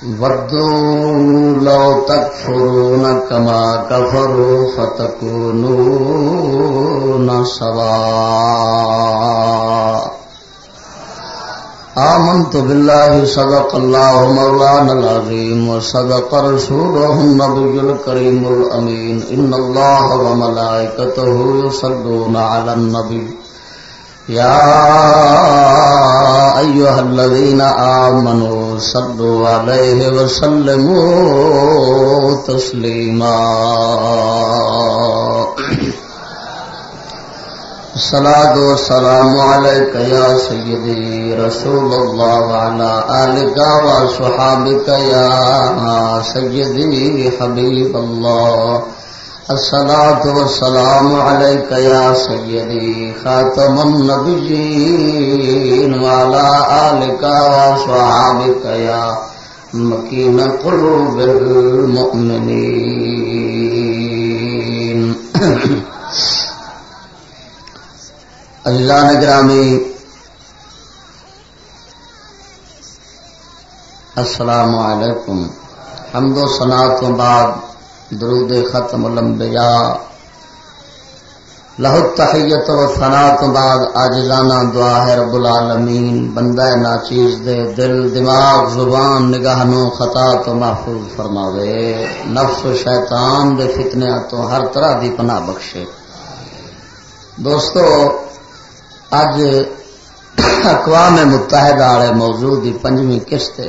ودوا لو تكفرون كما كفروا فتكونون سواء. آمنت بالله، صدق الله مولانا العظيم وصدق رسوله النبي الكريم الأمين إن الله وملائكته يصدون على النبي يا أيها الذين آمنوا صلوا عليه وسلموا تسليما. الصلاة والسلام عليك يا سيدي رسول الله وعلى آلك وصحابك يا سيدي حبيب الله. الصلاة والسلام عليك يا سيدي خاتم النبيين وعلى آلك وصحابك يا مكين قلوب المؤمنين. اللہ نگرامی السلام علیکم. حمد و سنا تو بعد درود ختم الانبیاء. لہو تحیت و فنا تو بعد آجزانہ دعا ہے رب العالمین. بندہ ناچیز دے دل، دماغ، زبان، نگاہ نو خطا تو محفوظ فرماوے. نفس و شیطان دے فتنے تو ہر طرح دی پناہ بخشے. دوستو اج اقوام متحدہ والے موضوع دی پنجویں قسط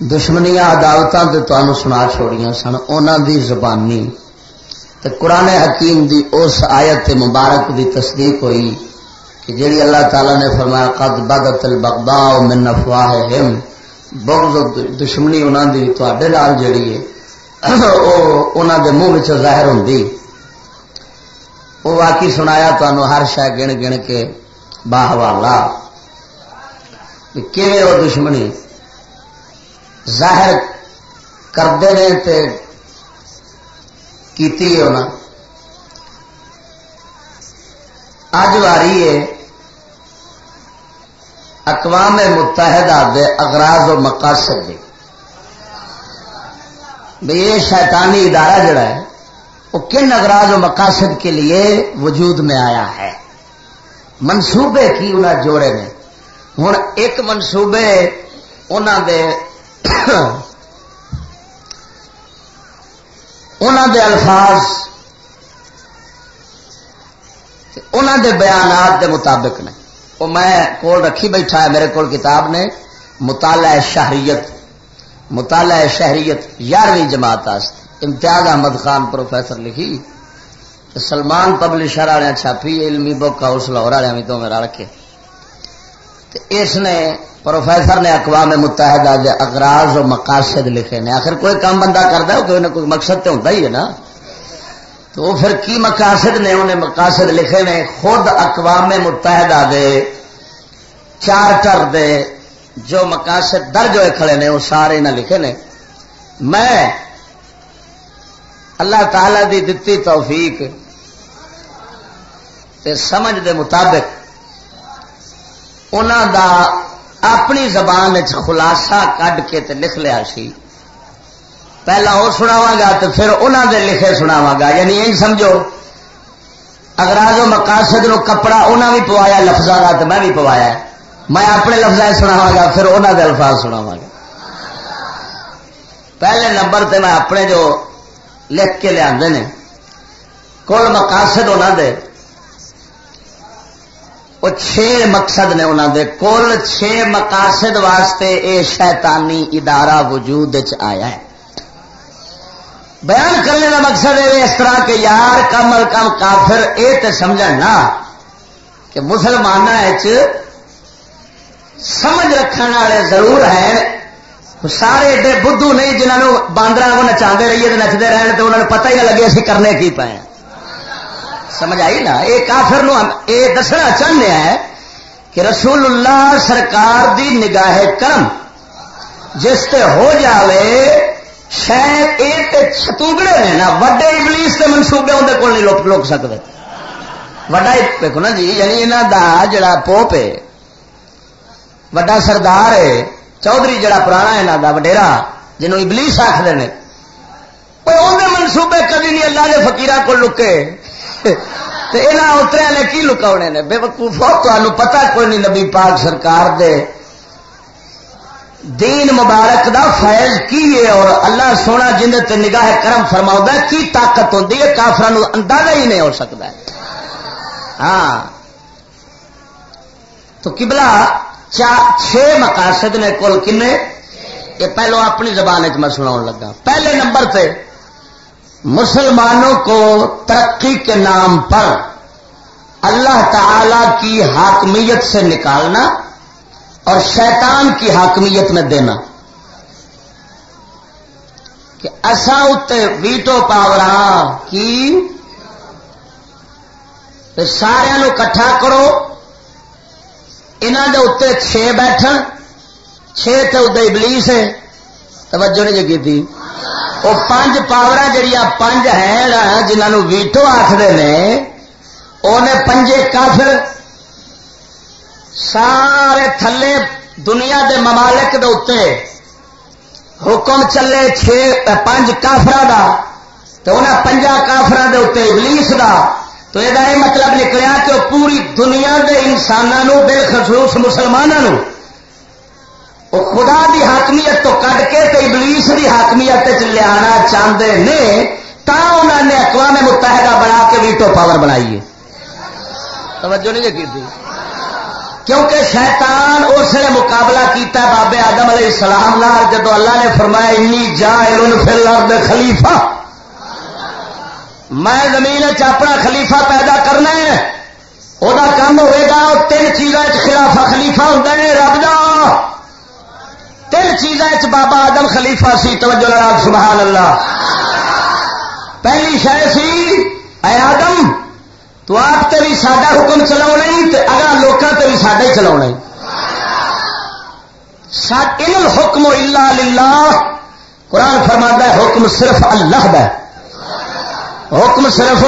دشمنیاں عدالتوں سے تمہیں سنا چھوڑیاں سن انہوں دی زبانی تے قرآن حکیم دی اس آیت مبارک دی تصدیق ہوئی کہ جیڑی اللہ تعالی نے فرمایا قد بدت البغضاء من افواہہم بغض دشمنی انہوں دی تواڈے نال جڑی ہے او انہوں دے منہ وچ ظاہر ہوندی وہ واقعی سنایا تمہیں ہر شے گن گن کے باہوالا کہ وہ دشمنی ظاہر کرتے ہیں کیتی ہونا اج واری ہے اقوام متحدہ دے اغراض و مقاصد دی۔ بھئی یہ شیطانی ادارہ جڑا ہے، وہ کن اغراض و مقاصد کے لیے وجود میں آیا ہے؟ منصوبے کی انہیں جوڑے نے۔ ہوں ایک منصوبے انہوں دے انہوں دے الفاظ انہوں دے بیانات دے مطابق نے۔ وہ میں کول رکھی بیٹھا ہے، میرے کول کتاب نے، مطالعہ شہریت مطالعہ شہریت یارویں جماعت امتیاز احمد خان پروفیسر لکھی سلمان پبلشر والے چھاپی، علمی بک ہاؤس لاہور والے بھی تو میرا رکھے اس نے پروفیسر نے اقوام متحدہ دے اغراض و مقاصد لکھے نے۔ آخر کوئی کام بندہ کرتا ہے، کوئی نہ کوئی مقصد تو ہوتا ہی ہے نا۔ تو وہ پھر کی مقاصد نے انہیں مقاصد لکھے نے؟ خود اقوام متحدہ دے، چارٹر دے، جو مقاصد درج ہوئے کھڑے نے، وہ سارے نہ لکھے نے۔ میں اللہ تعالی دی دتی توفیق تے سمجھ دے مطابق انہوں دا اپنی زبان خلاصہ کڈ کے تے لکھ لیا سی۔ پہلا وہ سناوا گا تو پھر انہوں دے لکھے سناوا گا۔ یعنی یہی سمجھو، اگر آج مقاصد نو کپڑا انہیں بھی پوایا لفظوں کا تو میں بھی پوایا۔ میں اپنے لفظ سناوا گا، پھر انہوں دے الفاظ سناوا گا۔ پہلے نمبر تے میں اپنے جو لکھ کے لیا کل مقاصد انہوں دے وہ چھ مقصد نے انہوں دے کل چھ مقاصد واسطے اے شیطانی ادارہ وجود آیا ہے۔ بیان کرنے کا مقصد ہے اس طرح کہ یار، کم از کم کافر یہ تو سمجھ نا کہ مسلمان سمجھ رکھنے والے ضرور ہیں۔ سارے ایڈے بدھو نہیں جنہوں باندر کو نچا رہیے تو نچتے رہن تو انہوں نے پتہ ہی نہ لگے اسی کرنے کی پائے سمجھ آئی نا؟ یہ کافر یہ دسنا چاہتے ہیں کہ رسول اللہ سرکار دی نگاہ کرم جس تے ہو جاوے، شاید ایک چھتوگڑے نے نا، وڈے ابلیس کے منصوبے اندر کول نہیں لوک لوک سکتے وڈا دیکھو نا جی یعنی یہاں دا جڑا پوپ ہے وڈا سردار ہے چودھری جڑا پرانا ہے یہاں دا وڈیرا، جنہوں ابلیس آخر نے۔ اندر منصوبے کبھی نہیں اللہ کے فکیر کو لکے۔ یہاں اتریا نے کی لکاؤنے نے بے وقوف تمہیں پتا کوئی نہیں نبی پاک سرکار دے دین مبارک دا فیض کی ہے اور اللہ سونا جن تے نگاہ کرم فرما کی طاقت ہوتی ہے کافران اندازہ ہی نہیں ہو سکتا ہے ہاں تو کبلا چھ مقاصد نے کل کنے یہ پہلو اپنی زبان میں سنا لگا پہلے نمبر پہ مسلمانوں کو ترقی کے نام پر اللہ تعالی کی حاکمیت سے نکالنا اور شیطان کی حاکمیت میں دینا کہ ایسا اتنے ویٹو پاور ہاں کی؟ سارا کٹھا کرو انہوں دے اتنے چھ بیٹھ چھ تو ادے ابلیس ہے توجہ نہیں جی کی وہ پانچ پاور جہیا پانچ ہیں جنہوں ویٹو آخر نے انہیں پنجے کافر سارے تھلے دنیا دے ممالک دے اتنے حکم چلے چھ پانچ کافر دا تو انہیں پنجا کافر دے اتنے ابلیس دا۔ تو یہ مطلب نکلیا کہ وہ پوری دنیا دے انسانوں بے خصوص مسلمانوں وہ خدا دی حاکمیت تو کٹ کے تو ابلیس دی حاکمیت لیا چاہتے ہیں تا انہوں نے اقوام متحدہ بنا کے ویٹو پاور بنائی ہے۔ توجہ نہیں کی کیونکہ شیطان اس نے مقابلہ کیتا ہے بابے آدم علیہ السلام نال جب اللہ نے فرمایا، انی جا فل خلیفہ. میں زمین اپنا خلیفہ پیدا کرنا ہے۔ وہ کام ہوئے گا تین چیزوں خلافہ خلیفہ ہوں رب دا۔ تین چیزوں بابا آدم خلیفہ سی، توجہ لڑا سبحان اللہ۔ پہلی شہ سی، اے آدم، تو آپ تے بھی سڈا حکم چلا اگر لوگوں تے بھی سڈا ہی چلا حکم اللہ للہ۔ قرآن فرما ہے، حکم صرف اللہ دا حکم صرف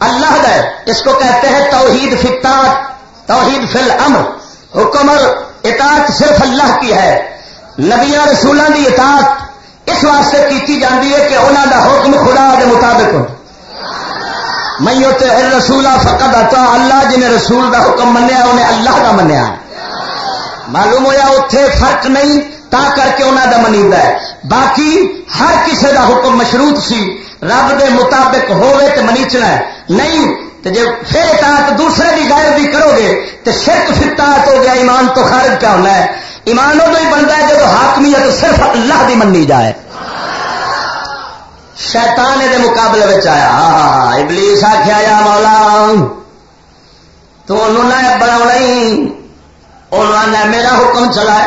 اللہ دا اس کو کہتے ہیں توحید فکتا توحید فل امر حکم اور اطاعت صرف اللہ کی ہے۔ نبیا رسولوں کی اطاعت اس واسطے کی جاتی ہے کہ انہوں کا حکم خدا کے مطابق ہو۔ میں رسولا فقط آتا اللہ، جنہیں رسول کا حکم منیا انہیں اللہ کا منیا معلوم ہوا اتے فرق نہیں، تا کر کے انہوں کا منی ہے۔ باقی ہر کسی کا حکم مشروط سی، رب دے مطابق ہوئے تو منیچنا ہے۔ نہیں تو جب پھر اطاعت دوسرے کی غیر بھی کرو گے تو شرک فطاعت ہو گیا، ایمان تو خارج کیا ہونا ہے؟ ایمان ادو ہی بنتا ہے جب حاکمیت صرف اللہ کی منی جائے۔ شیطان دے مقابلے میں آیا ہاں, ہاں،, ہاں، ابلیس آخیا یا مولا، تو انہوں نے بنا نے میرا حکم چلا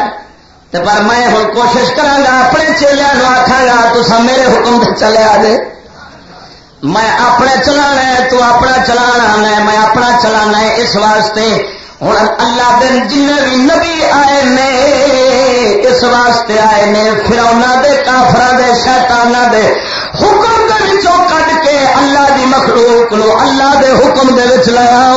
پر میں ہوں کوشش کرا اپنے چیلیا آخا گا تو سب میرے حکم سے چلے آ جائے میں اپنے چلانا ہے، تو اپنا چلانا ہے، میں اپنا چلانا ہے اس واسطے۔ ہوں اللہ دن جن بھی نبی آئے نے، اس واسطے آئے نے۔ پھر دے کافر دے شیطان دے حکم کے بچوں کٹ کے اللہ دی مخلوق نو اللہ دے حکم دے لایا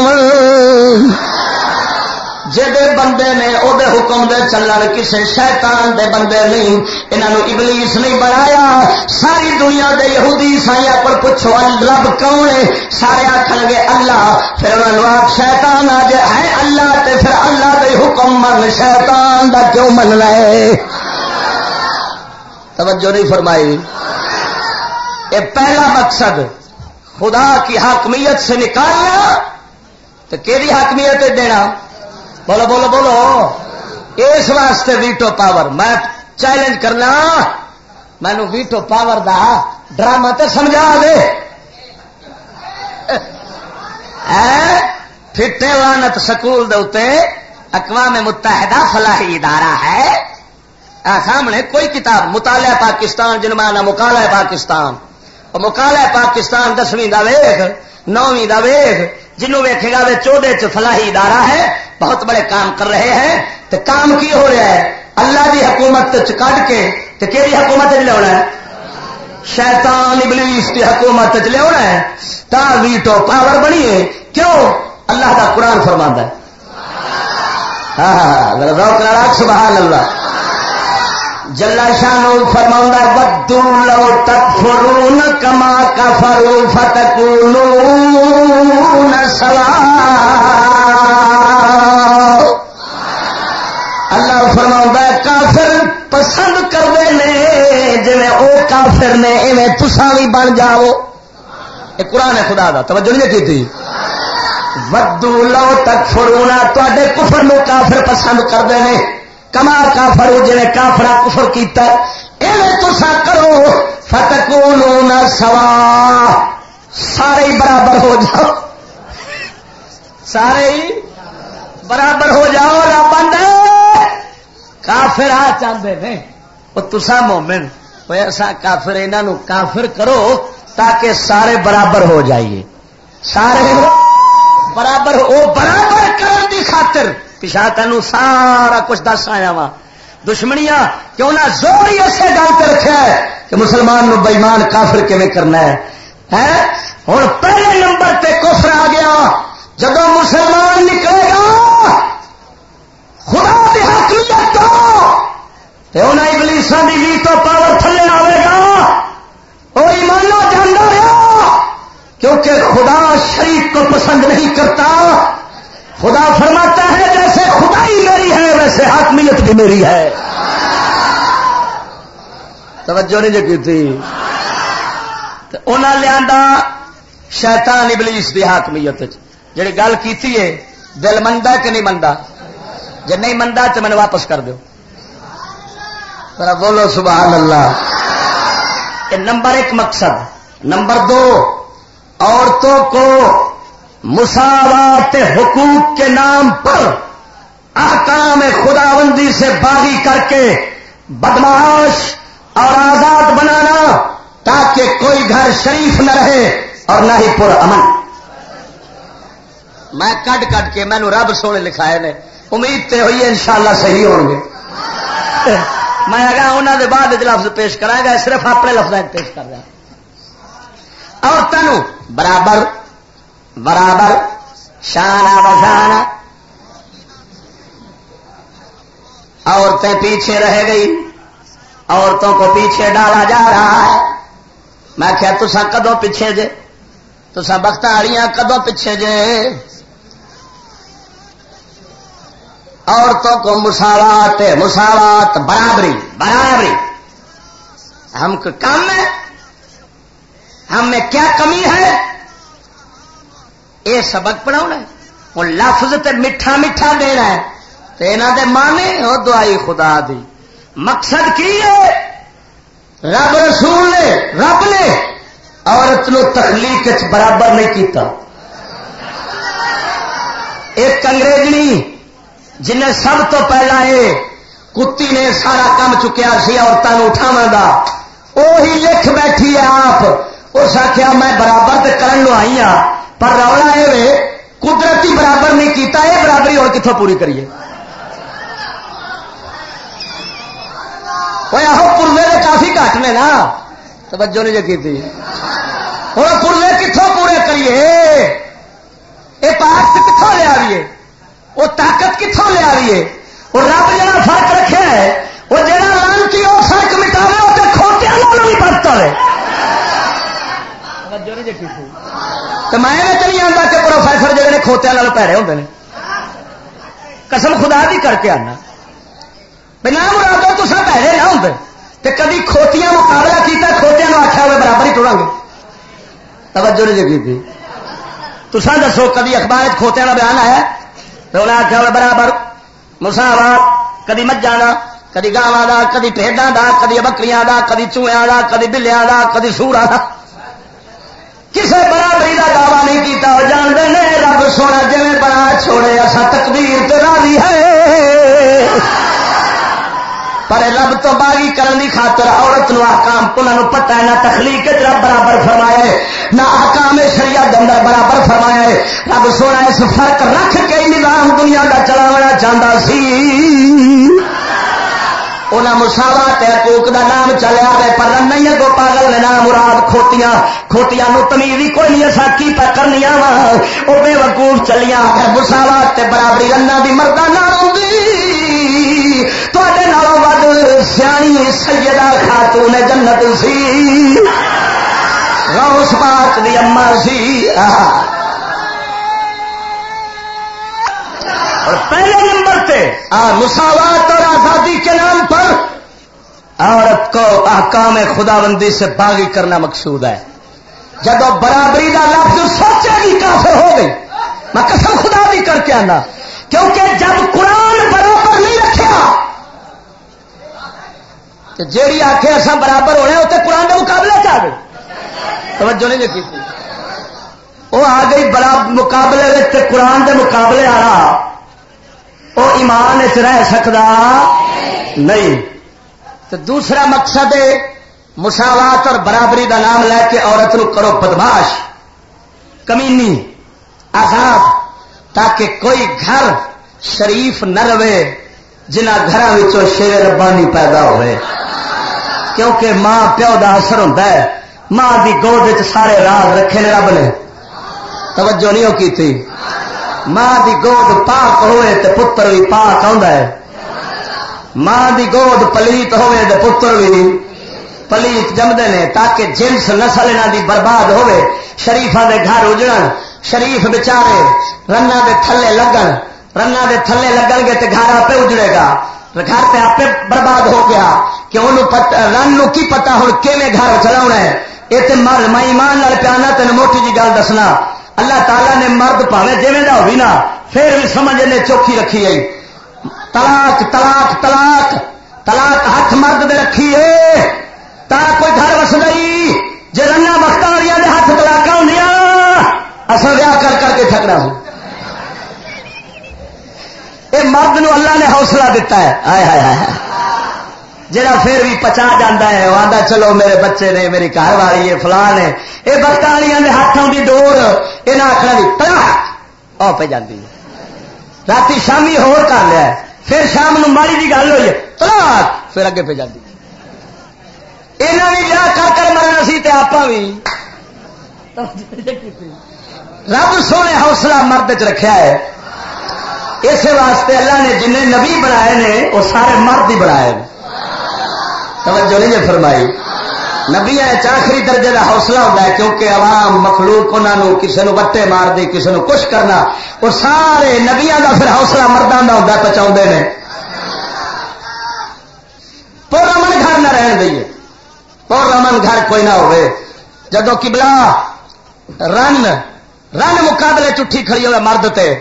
جہے بندے نے وہ حکم دے چلن، کسے شیطان دے بندے نہیں انہوں ابلیس نہیں بنایا۔ ساری دنیا دے یہودی عیسائی پر پوچھو رب کون ہے؟ سارے آخر گے اللہ. پھر انہوں آپ شیطان آ جائے. ہے اللہ؟ تے پھر اللہ دے حکم من، شیطان دا کیوں من رہے توجہ نہیں فرمائی۔ یہ پہلا مقصد، خدا کی حاکمیت سے نکالنا تو کہ حاکمیت دینا؟ بولو بولو بولو۔ اس واسطے ویٹو پاور۔ میں چیلنج کرنا، مینو ویٹو پاور دا ڈرامہ تے سمجھا دے۔ فٹے وانت سکول دے اقوام متحدہ فلاحی ادارہ ہے۔ سامنے کوئی کتاب، مطالعہ پاکستان جن مکالا پاکستان۔ مکالا پاکستان دسویں کا ویخ نویں کا ویخ جنوں ویکے گا چودہ چ فلاحی ادارہ ہے، بہت بڑے کام کر رہے ہیں تو کام کی ہو رہا ہے؟ اللہ کی حکومت کٹ کے تو کہڑی حکومت لیا ہے؟ شیطان ابلیس کی حکومت لیا ہے۔ تا ویٹو پاور بنیے۔ کیوں؟ اللہ کا قرآن فرما ہے۔ ہاں ہاں ہاں سبحان اللہ۔ جلا شانو فرما بدو لو تک فرون کما کا فرو فتک سلا اللہ فرما کافر پسند کرتے ہیں جی وہ کافر نے، ایویں تسا بھی بن جاؤ۔ یہ قرآن ہے خدا دا، توجہ نہیں کی ودو لو تک فرونا تے کفر نو کافر پسند کرتے ہیں۔ کما کافر جی کافرا کفر کیتا تو سا کرو فتکون نہ سوا۔ سارے ہی برابر ہو جاؤ۔ سارے ہی برابر ہو جاؤ بند کافر آ چاہتے ہیں وہ تسا مومن ایسا کافر انہوں کافر کرو تاکہ سارے برابر ہو جائیے۔ سارے برابر ہو، برابر کرنے کی خاطر۔ پچھا تین سارا کچھ دس آیا وا۔ دشمنیاں کیوں نہ زور ہی اسے گل کے رکھا ہے کہ مسلمان نو بےمان کافر کیون کرنا ہے۔ ہوں پہلے نمبر تے کفر آ گیا۔ جب مسلمان نکلے گا، خدا کی حقیقت تو۔ انہیں انگلشوں کی بھی تو پاور تھلے آئے گا۔ وہ ایمانو جانا رہا کیونکہ خدا شریف کو پسند نہیں کرتا، خدا فرماتا ہے، جیسے خدا ہی میری ہے، ویسے حاکمیت بھی میری ہے۔ توجہ نہیں جی تھی؟ انہیں لیا شیطان ابلیس دی حاکمیت جی گل کی دل منتا کہ نہیں منتا جی نہیں منتا تو مجھے واپس کر دو بولو سبحان اللہ۔ یہ نمبر ایک مقصد، نمبر دو۔ عورتوں کو مساوات حقوق کے نام پر احکام خداوندی سے باغی کر کے بدماش اور آزاد بنانا تاکہ کوئی گھر شریف نہ رہے اور نہ ہی پر امن۔ میں کٹ کٹ کے مینو رب سونے لکھائے نے۔ امید تے ہوئی انشاءاللہ صحیح ہوں گے۔ میں اگر انہوں نے بعد لفظ پیش کرا گا صرف اپنے لفظ پیش کر رہا اور تینوں برابر برابر، شانہ بشانہ عورتیں پیچھے رہ گئی عورتوں کو پیچھے ڈالا جا رہا ہے۔ میں کیا تسا کدو پیچھے جے؟ تسا بخت والیاں کدو پیچھے جے؟ عورتوں کو مساوات مساوات، برابری برابری۔ ہم کو کام ہے ہم میں کیا کمی ہے؟ یہ سبق پڑھا وہ لفظ تے میٹھا میٹھا دینا ہے۔ تو یہاں دے مانے وہ دعائی خدا دی۔ مقصد کی ہے؟ رب رسول نے، رب نے عورت نو تخلیق برابر نہیں کیتا۔ ایک انگریزنی جنہیں سب تو پہلا یہ کتی نے سارا کام چکیا سی عورتوں اٹھاو کا وہی لکھ بیٹھی ہے آپ۔ اس آخیا میں برابر کرن آئی ہاں۔ پر رولا یہ قدرتی برابر نہیں کیتا، یہ برابری اور کتوں پوری کریے۔ آہو پورے تو کافی گھٹ نے نا۔ توجہ نہیں جی کی ہوں پورے کتوں پورے کریے۔ یہ پارٹ کتوں لیا وہ طاقت کتوں لیا وہ رب جا فرق رکھا ہے وہ جہاں لان کی وہ فرق مٹا وہ کھوتیا بھی برتا ہے تو میں چلی آتا کہ پروفیسر جہے نے کھوتیا پیرے ہوتے ہیں قسم خدا بھی کر کے آنا بنا مرادو تو سب پیسے نہ ہوں تو کدی کھوتیاں مقابلہ کیا کھوتیا آخیا ہوئے برابر ہی توڑا گے توجہ نہیں جی تو سر دسو کدی اخبار کھوتیا کا بیان آیا تو انہیں آخیا ہوئے برابر مساوات کدی مجھا کدی گاواں کا کدی ٹھیڈا کا کدی بکریاں کا کدی چویا کا کدی بلیا کا کدی سورا کا کسی برابری کا دعوی نہیں کیتا جانتے ہیں رب سونا جی بڑا چھوڑے ایسا تقدیر تو راضی ہے پر رب تو باغی کرن دی خاطر عورت نو آکام انہوں پتا ہے، نہ تخلیق رب برابر فرمایا ہے، نہ آکام شریعت اندر برابر فرمایا ہے۔ رب سونا، اس فرق رکھ کے نظام دنیا کا چلاونا چاہتا سی۔ انہیں مساوات حقوق دا نام چلیا ہے پر نہیں ہے پاگل نے نام، مراد کھوتیاں کھوتیاں نو تمیز بھی کوئی نہیں ایسا کی پہ کرنی وا؟ وہ بے وقوف چلیاں ہے مساوات برابری رنا بھی مردہ نہ آؤں تے نالوں ود سیانی سیدہ خاتون جنت سی۔ روس پاک دی اما سی۔ آہا۔ اور پہلے نمبر پہ مساوات اور آزادی کے نام پر عورت کو احکام خدا بندی سے باغی کرنا مقصود ہے۔ جب برابری کا لفظ سوچے گی کافر ہو گئی، میں قسم خدا بھی کر کے آنا، کیونکہ جب قرآن برابر نہیں رکھا جیڑی آخ اصا برابر ہونے اتنے قرآن کے مقابلے چ گئے توجہ نہیں دیکھی وہ آ گئی بڑا مقابلے قرآن کے مقابلے والا۔ وہ ایمان چ رہ سکتا نہیں۔ تو دوسرا مقصد ہے مساوات اور برابری کا نام لے کے عورت نو کرو بدماش، کمینی، آزاد، تاکہ کوئی گھر شریف نہ رہے جنہ گھر شیر ربانی پیدا ہوئے۔ کیونکہ ماں پیو کا اثر ہوتا ہے، ماں کی گود سارے راز رکھے نے رب نے۔ توجہ نہیں وہ کی تھی ماں کی گود پاک ہوئے تو پتر بھی پاک ہے ماں کی گود پلیت ہوئے تو پتر بھی پلیت جمدے نے تاکہ جنس نسل یہاں کی برباد ہوئے شریفا دے گھر اجڑن شریف بچارے رنا دے تھلے لگن رنا دے تھلے لگن گے تو گھر آپ اجڑے گا گھر پہ آپ برباد ہو گیا کہ رن نو کی پتا ہوں کیون گھر چلا ہے یہ تو مر میں ایمان پیانا تین موٹی جی گل دسنا اللہ تعالیٰ نے مرد پاوے جی ہوگی نا، پھر بھی سمجھ نے چوکھی رکھی ہے۔ تلاک تلاک تلاک تلاک ہاتھ مرد دے رکھی ہے۔ تا کوئی گھر وس گئی جی رنگا وقت والی ہاتھ تلاک ہوں اصل ویاہ کر کر کے تھکنا ہوں یہ مرد نو اللہ نے حوصلہ دیتا ہے۔ آئے آئے آئے جا پھر بھی پچا جانا ہے، وہ آتا چلو میرے بچے نے، میری گھر والی ہے فلان ہے یہ برت والی نے ہاتھوں کی ڈور یہ آخنا بھی تلا پہ جاتی ہے رات شامی ہو کر لیا پھر شام نو ماڑی کی گل ہوئی ہے تلا پھر اگے پہ جاتی یہاں بھی جا کر کر مرنا سی آپ بھی رب سونے حوصلہ مرد چ رکھا ہے اس واسطے اللہ نے جن نبی بنائے نے وہ سارے مرد ہی بنائے توجہ نہیں فرمائی نبیا آخری درجے کا حوصلہ ہوتا ہے کیونکہ عوام مخلوق انہوں کسی نے وٹے مار دی کسی نے کچھ کرنا۔ اور سارے نبیا کا پھر حوصلہ مردوں کا ہوتا پچاؤ نے۔ پور رمن گھر نہ رہن دئیے۔ پور رمن گھر کوئی نہ ہوئے۔ جدو کبلا رن رن مقابلے چٹھی کھڑی ہوئے مرد تے۔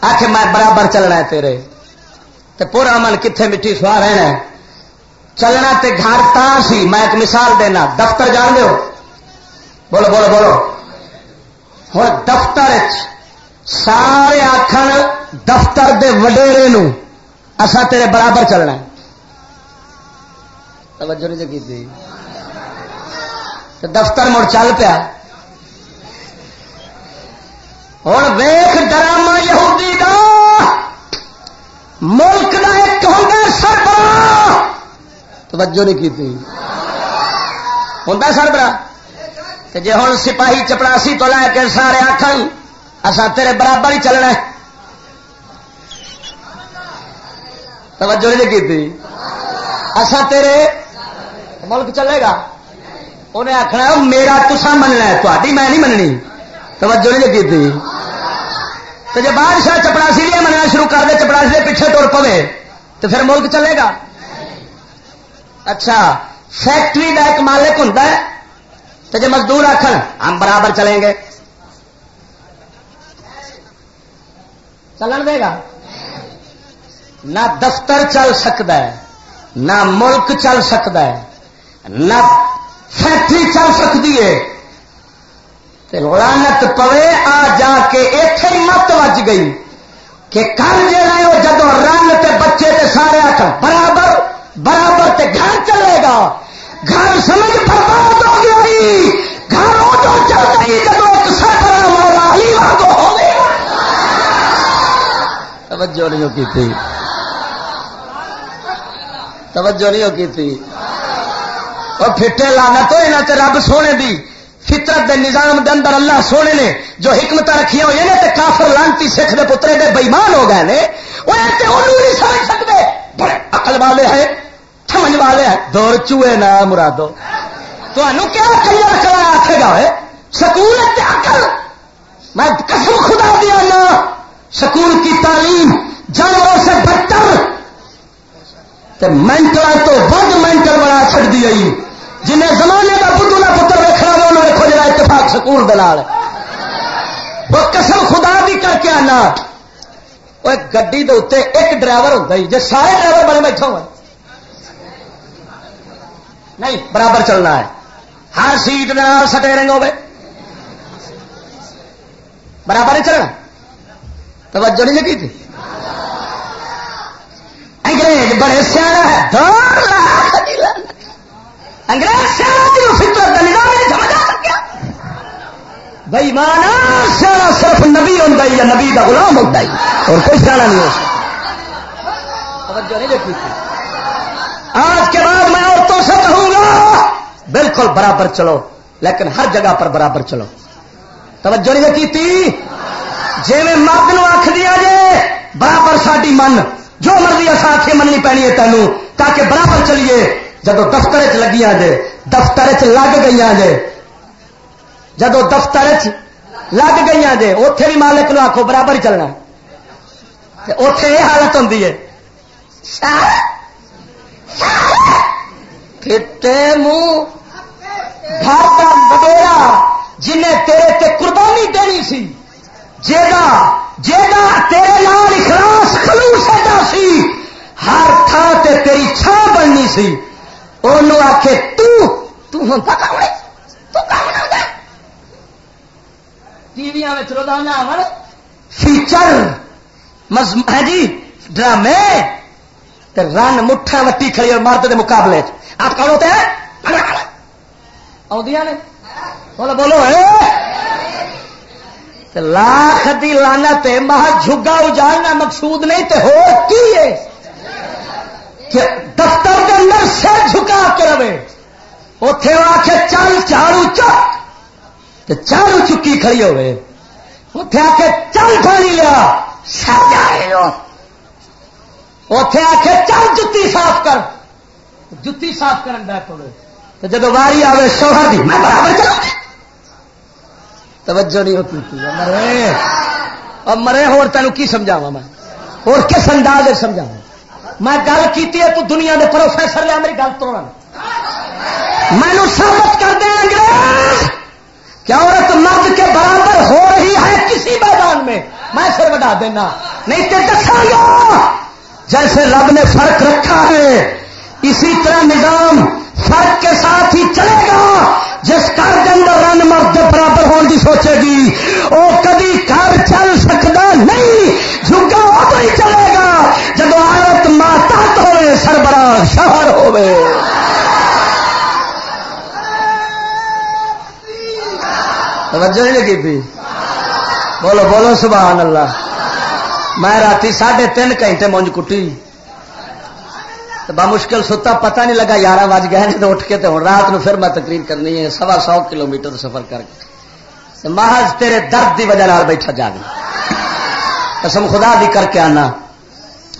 آخ میں برابر چلنا ہے تیرے۔ تے پورا من کتنے مٹی سوا رہنا ہے؟ چلنا تے گھر تا سی، میں ایک مثال دینا، دفتر جان دو بولو بولو بولو۔ ہوں دفتر سارے آخر دفتر دے وڈیرے نو اسا تیرے برابر چلنا توجہ نہیں کی دفتر مڑ چل پیا۔ ہوں ویخ ڈرامہ یہودی دا، ملک کا توجہ نہیں کی ہوں سربراہ جی ہوں سپاہی چپڑاسی تو لے کے سارے آخر اصا تیرے برابر ہی چلنا توجہ نہیں کی اصا تیرے ملک چلے گا۔ انہیں آخنا میرا تسا مننا ہے تاری میں نہیں مننی۔ توجہ نہیں لگی تھی۔ تو جب بادشاہ چپڑاسی بھی مننا شروع کر دے، چپڑاسی کے پیچھے ٹور پوے، تو پھر ملک چلے گا۔ اچھا فیکٹری کا ایک مالک ہوں تو جب مزدور آخر ہم برابر چلیں گے۔ چلن دے گا؟ نہ دفتر چل سکتا ہے، نہ ملک چل سکتا ہے، نہ فیکٹری چل سکتی ہے۔ لانت پوے، آ جا کے اتے ہی مت وج گئی کہ کل جہاں وہ جدو رنگ تے بچے تے سارے آخر برابر۔ برابر تے گھر چلے گا۔ گھر سمجھ برباد ہو گئی گھر ادو چل گئی جب ایک سفر والا علی واگو ہو توجہ نہیں کی تھی۔ توجہ نہیں کی تھی۔ اور پھٹے لانا تو یہاں رب سونے دی۔ فطرت دے نظام دے اندر اللہ سونے نے جو حکمت رکھی ہوئی نے کافر لانتی سکھ دے پترے دے بےمان ہو گئے وہ نہیں سمجھ سکتے۔ بڑے اقل والے ہیں، سمجھ والے ہیں۔ دور چوئے نا مرادو۔ تو کیا کلر کرا آخے گا سکول اقل میں قسم خدا دیا نا سکول کی تعلیم جانوروں سے بدتر۔ مینٹل تو ود مینٹل بنا چڑ دی گئی جنہیں زمانے کا بدھو کا پتر ویکنا وہ ویکو جا اتفاق سکول دلال وہ قسم خدا بھی کر کے آنا۔ وہ گڈی دے اتنے ایک ڈرائیور ہوتا ہی جی سارے ڈرائیور بڑے بیٹھے ہوئے نہیں برابر چلنا ہے ہر سیٹ سٹے رنگ ہوے برابر ہی چلنا توجہ نہیں لگی تھی انگریز بڑے سیاح ہے انگریز فطرت کا نظام نہیں سمجھ آ سکیا بھائی مانا سیاح صرف نبی ہوتا یا نبی کا غلام ہوتا ہی اور کوئی سیاح نہیں ہو سکتا آج کے بعد میں عورتوں سے کہوں گا۔ بالکل برابر چلو، لیکن ہر جگہ پر برابر چلو۔ توجہ نہیں دیکھی تھی؟ جی میں مرد نو آخ دیا جے، برابر ساری من۔ جو مرضی اصا آخے مننی پینی ہے تینوں تاکہ برابر چلیے۔ جب دفتر چ لگیا جے دفتر چ لگ گئی جے جدو دفتر چ لگ گئی جے اتے بھی مالک نو آخو برابر چلنا اتے یہ حالت ہوں منہ گھر وڈیرا جنہیں تیرے تے قربانی دینی سی جا جا تیرے لال اخلاص خلوص سی، ہر تھان تے تیری چھان بننی سی۔ انہوں آخے تو تو ہوں تو کام نہیں تو کام آخ ٹی وی روزانہ آن فیچر ہے جی ڈرامے رن مٹھا وٹی کھڑی اور مرد کے مقابلے آپ کون ہوتے ہیں؟ آدیا نے؟ بولو بولو۔ لاکھ دی لانا مہا جھگا اجالنا مقصود نہیں تے ہو کی ہے؟ کہ دفتر کے اندر سر جھکا کے رہے۔ اتے آ کے چل چارو چک چارو چکی کھڑی ہوئے۔ اتے آ کے چل پانی لیا۔ سر جائے اتے آخ چل جتی صاف کر۔ جتی صاف کرن بیٹھ پڑے تو جب واری آئے شوہر دی، میں برابر چلا۔ توجہ نہیں ہوتی۔ تھی مرے۔ اور مرے ہو تین کی سمجھاوا میں؟ اور کس انداز سمجھاوا میں گل کی تو دنیا دے پروفیسر لیا میری گل توڑ میں ثابت کر دیں انگریز! کیا عورت مرد کے برابر ہو رہی ہے کسی میدان میں؟ میں سر بڑھا دینا۔ نہیں تو دسا گا جیسے رب نے فرق رکھا ہے، اسی طرح نظام فرق کے ساتھ ہی چلے گا۔ جس گھر کے اندر رن مرد برابر ہونے کی سوچے گی وہ کدی گھر چل سکتا نہیں، جھگا ادو ہی چلے گا۔ جب عورت ماتحت ہوئے، سربراہ شہر ہوئے۔ توجہ نہیں لگی تھی بولو بولو، سبحان اللہ۔ میں رات ساڑھے تین گھنٹے مونج کٹی۔ با مشکل ستا، پتہ نہیں لگا یارہ بج گئے تو اٹھ کے تو رات نو پھر میں تقریر کرنی ہے۔ سوا سو کلو میٹر سفر کر کے۔ محض تیرے درد کی وجہ نال بیٹھا جا گیا۔ قسم خدا بھی کر کے آنا۔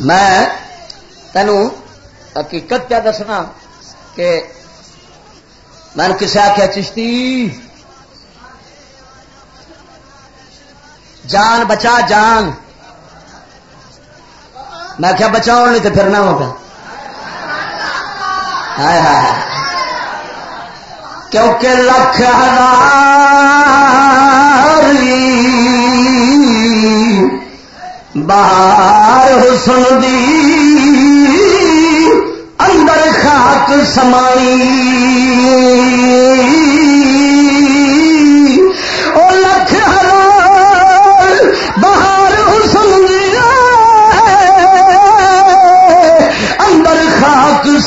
میں تینوں حقیقت کیا دسنا کہ میں نے کسے آخیا چشتی جان بچا جان۔ میں کیا بچاؤ، نہیں تو پھرنا ہو پہ کیونکہ لکھ ہزار باہر حسن دی اندر خاک سمائی۔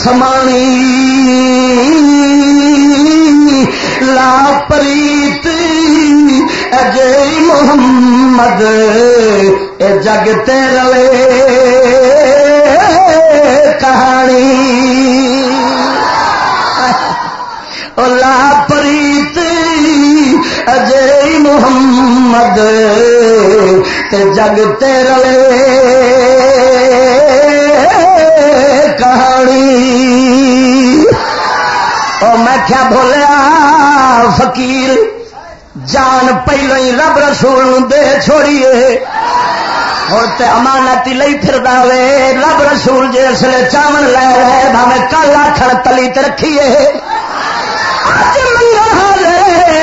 سمانی لا پریت اجے محمد، اے جگتے روے کہانی۔ لا پریت اجے محمد تے جگتے روے میں کیا بولیا؟ فقیر، جان پہلو ہی رب رسول دے چھوڑیے۔ ہوں تو امانتی لئی پھر وے۔ رب رسول جس نے چاول لے رہے، بھاوے کل آخر تلی رکھیے۔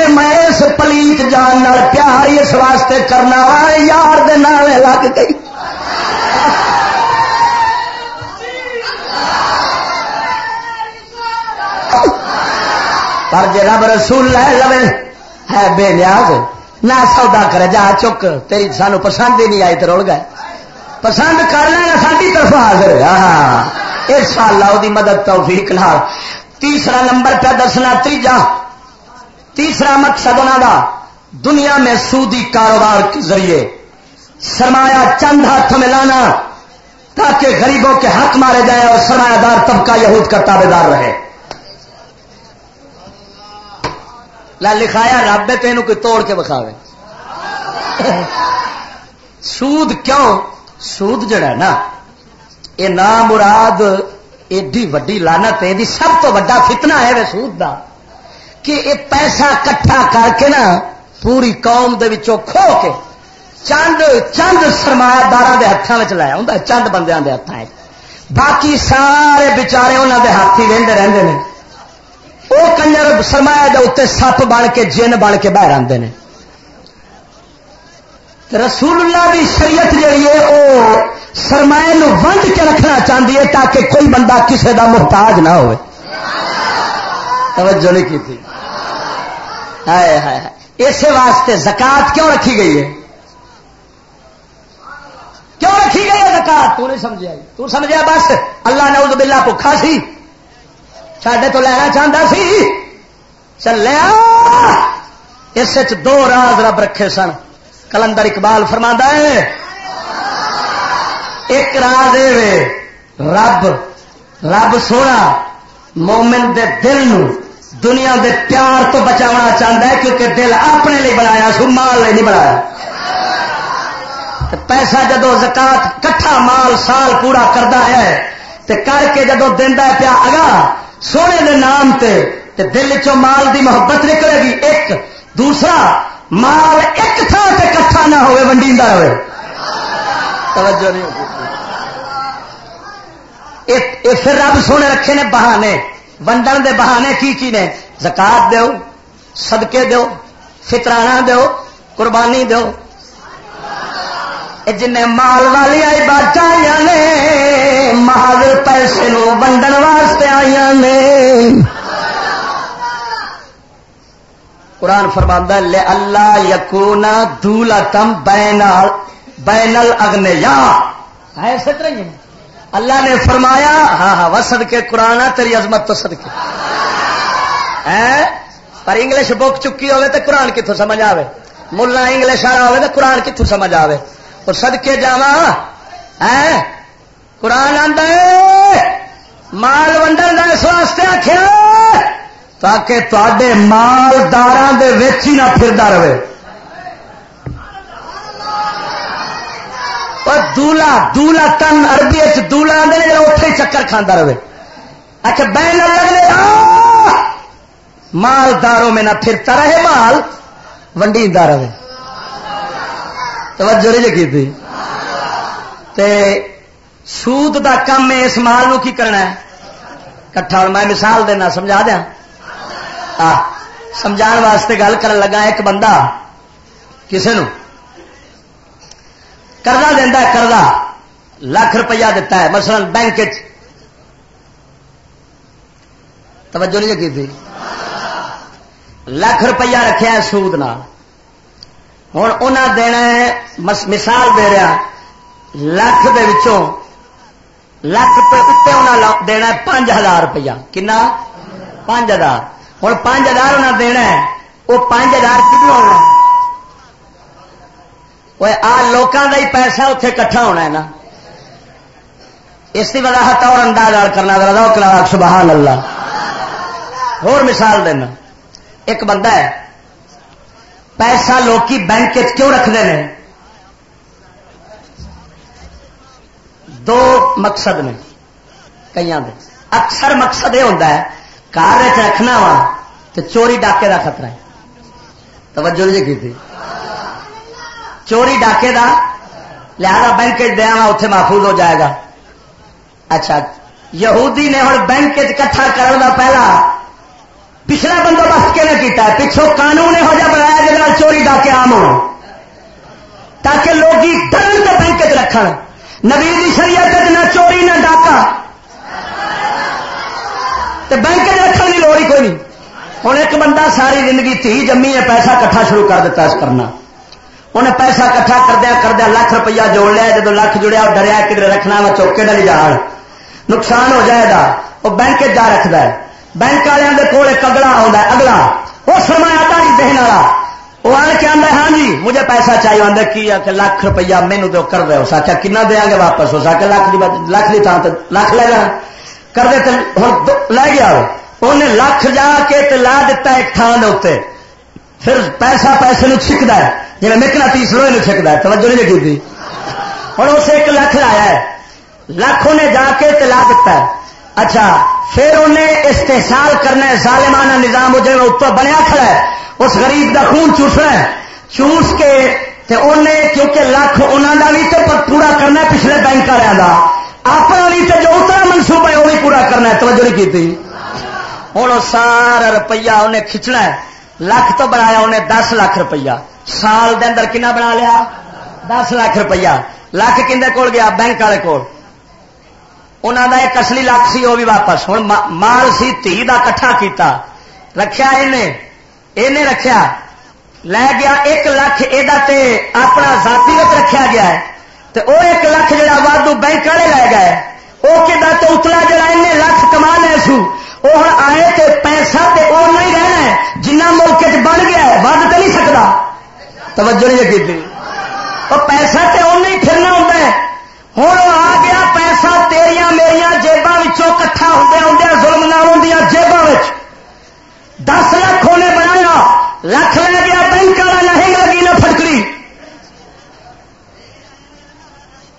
میں اس پلیت جان پیار اس واسطے کرنا یار دے لگ گئی۔ پر جی رب رسول لے لو ہے بے نیاز۔ نہ سودا کرے، جا چک۔ تیری سانو پسند ہی نہیں آئی تو رول گئے۔ پسند کر لینا ساری طرف حاضر ہاں اس سال وہ مدد توفیق نال۔ تیسرا نمبر پہ دسنا تیجا۔ تیسرا مقصد انہوں کا دنیا میں سودی کاروبار کے ذریعے۔ سرمایہ چند ہاتھ میں لانا۔ تاکہ غریبوں کے حق مارے جائیں اور سرمایہ دار طبقہ یہود کا تابے دار رہے۔ لکھایا، رب تین کوئی توڑ کے بکھاوے۔ سود کیوں؟ سود جڑا ہے نا، یہ نام مراد ایڈی وڈی لانت ہے سب تو وا فتنا ہے وے سود دا۔ کہ یہ پیسہ کٹھا کر کے نا پوری قوم دے وچوں کھو کے چند چند سرمایہ دار کے ہاتھوں میں لایا ہوں چند بندیاں دے ہاتھوں باقی سارے بچارے انہوں دے ہاتھ ہی رہتے رہتے ہیں وہ کنجر سرمایا دے اتنے سپ بن کے جن بن کے باہر آتے ہیں رسول اللہ کی شریعت جہی ہے وہ سرمایہ ونڈ کے رکھنا چاہتی ہے تاکہ کوئی بندہ کسی کا محتاج نہ ہو توجہ نہیں کی تھی۔ اسی واسطے زکات کیوں رکھی گئی ہے؟ کیوں رکھی گئی ہے زکات؟ تو نہیں سمجھا تو سمجھا بس۔ اللہ نے اس بلا بھوکھا سی۔ سڈے تو لینا چاہتا سی چلیا اس دو راز رب رکھے سن کلندر اقبال فرما ہے ایک راز رب رب سونا مومن دے دل نو دنیا دے پیار تو بچانا چاہتا ہے کیونکہ دل اپنے لیے بنایا سو مال نہیں بنایا پیسہ جدو زکات کٹھا مال سال پورا کرتا ہے تے کر کے جدو دینا پیا اگا سونے دے نام تے تے دل چو مال دی محبت نکلے گی، ایک. دوسرا، مال ایک تھان سے کٹھا نہ ہوئے ونڈی رہے۔ توجہ نہیں پھر رب سونے رکھے نے بہانے۔ ونڈن دے بہانے کی کی نے؟ زکات دو صدقے دو فطرانہ دو قربانی دو جن مال والی آئی بات آئی نے، مال پیسے نو ونڈن واسطے آئی نے۔ قرآن فرماندہ لے اللہ یقونا دولا تم بینال بینل اگنے یا اللہ نے فرمایا ہاں ہاں وسد کے قرآن تیری عظمت تو سد پر انگلش بک چکی ہوگی تو قرآن کتوں سمجھ آئے ملا انگلش آ رہا ہوگا تو قرآن کتوں سمجھ آئے اور سدکے جا قرآن آدھا مال ونڈن کا اس واسطے آخیا تاکہ تے مالدار ہی نہ پھردا رہے۔ دولا دولا تن اربی دولا آدھے اتے چکر کھانا رہے۔ اچھا بہن لگنے مالداروں میں نہ پھرتا رہے، مال ونڈی رہے۔ توجہ نہیں جی کی تے سود دا کم ہے اس مال نو کی کرنا ہے؟ کٹھا میں مثال دینا، سمجھا دیا؟ سمجھا واسطے گل کر لگا ایک بندہ کسی نو۔ کردا دینا کردا لاکھ روپیہ دتا ہے، مثلا بینک توجہ نہیں کی تھی؟ لاکھ روپیہ رکھا سود نال۔ ہوں انہیں دینا مثال دے رہا لکھ لکھ اتنے دینا پانچ ہزار روپیہ کنا پانچ ہزار ہوں پانچ ہزار انہیں دینا وہ پانچ ہزار کتنا ہونا آ لوگوں کا ہی پیسہ اتے کٹھا ہونا ہے نا اس کی وجہ اور انداز کرنا کرنا سبحان اللہ اور مثال دینا ایک بندہ ہے پیسہ لوکی بینک کیوں رکھتے ہیں؟ دو مقصد نے کئی اکثر مقصد یہ ہوتا ہے، کار رکھنا وا تو چوری ڈاکے کا خطرہ ہے۔ توجہ نہیں کی تھی چوری ڈاکے کا لہذا بینک دیا وا اتے محفوظ ہو جائے گا۔ اچھا یہودی نے ہوں بینک کٹھا کرنے کا پہلا، پچھلا بندوبست کہ کیتا ہے؟ پچھو قانون یہو چوری ڈاکے آم ہو تاکہ لوگ ڈرن کے بینک چ رکھ نبی شریعت نہ چوری نہ ڈاکا بینک چ رکھنے کی لوڑ ہی کوئی نہیں۔ ہوں ایک بندہ ساری زندگی تھی جمی ہے، پیسہ کٹھا شروع کر دیتا اس کرنا انہیں پیسہ کٹھا کردیا کردیا لاکھ روپیہ جوڑ لیا جب لکھ جڑیا ڈریا کدھر رکھنا میں چوکے ڈلی جان نقصان ہو جائے گا۔ وہ بینک جا رکھد بینک والے کول ایک اگلا آتا اگلا۔ وہ سرمایا داری دہن والا۔ وہ آن کے آدھا ہاں جی مجھے پیسہ چاہیے آدھا کی کہ لاکھ روپیہ مینو تو کر دے اس آخیا کنا دیا گے واپس اس آخر لاکھ لاکھ کی تھان لاکھ لے لینا کر دے ہوں لے گیا انہیں لاکھ جا کے لا دیتا ایک تھان اتنے پھر پیسہ پیسے نو چھکتا ہے جی مکنا تیس لوہے نو چھکتا ہے، توجہ نہیں کی ہوں اسے ایک لاکھ لایا ہے۔ لاکھ انہیں جا کے لا دیتا ہے۔ اچھا پھر انہیں استحصال کرنا ہے، ظالمانہ نظام جو اتر بنیا کھڑا ہے، اس غریب کا خون چوسنا ہے، چوس کے تے انہیں کیونکہ لکھ انہوں کا بھی تو پورا کرنا ہے پچھلے بینک والوں کا اپنا بھی تو جو اتنا منصوبہ ہے، وہ بھی پورا کرنا ہے۔ توجہ نہیں کی ہوں سارا روپیہ انہیں کھچنا ہے۔ لکھ تو بنایا انہیں دس لاکھ روپیہ۔ سال دے اندر کنا بنا لیا؟ دس لاکھ روپیہ۔ لکھ کھے کول گیا؟ بینک والے کول۔ انہوں کا ایک اصلی لکھ سی وہ بھی واپس۔ ہوں مال سی، تھی کا کٹھا کیتا۔ رکھیا انہیں رکھیا۔ لے گیا ایک لکھ یہ اپنا ذاتی رکھا گیا ہے۔ تو وہ ایک لکھ جا وادو بینک والے لے گئے۔ وہ کہ تو اتلا جڑا ان لکھ کما لے سو۔ وہ ہوں آئے تو پیسہ تو وہ نہیں رہنا ہے۔ جنہ ملک چ بن گیا ہے ود تو نہیں سکتا توجہ نہیں کی وہ پیسہ تو وہ نہیں پھرنا ہوتا ہے۔ ہوں آ گیا پچھوں کٹھا ہوتے آدھے ظلم نہ آدیا جیبوں دس لاکھ ہونے بنایا لکھ لے گیا بینک والا نہیں لگی نہ فٹکری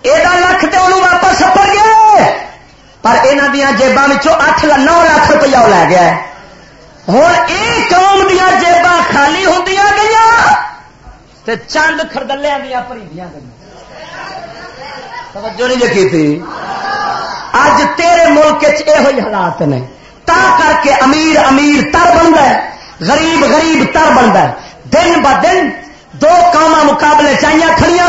یہ لکھ تو انہوں واپس سپڑ گیا پر یہاں دیا جیبوں اٹھ نو لاکھ روپیہ لے گیا۔ ہوں یہ قوم دیا جیباں خالی ہوں گئی چند خردلیا دیا بھری گئی توجہ نہیں جی اج تیرے ملک یہ حالات نے۔ تا کر کے امیر امیر تر بنتا ہے، غریب غریب تر بنتا ہے۔ دن ب دن دو کاما مقابلے چاہیے کھڑیاں،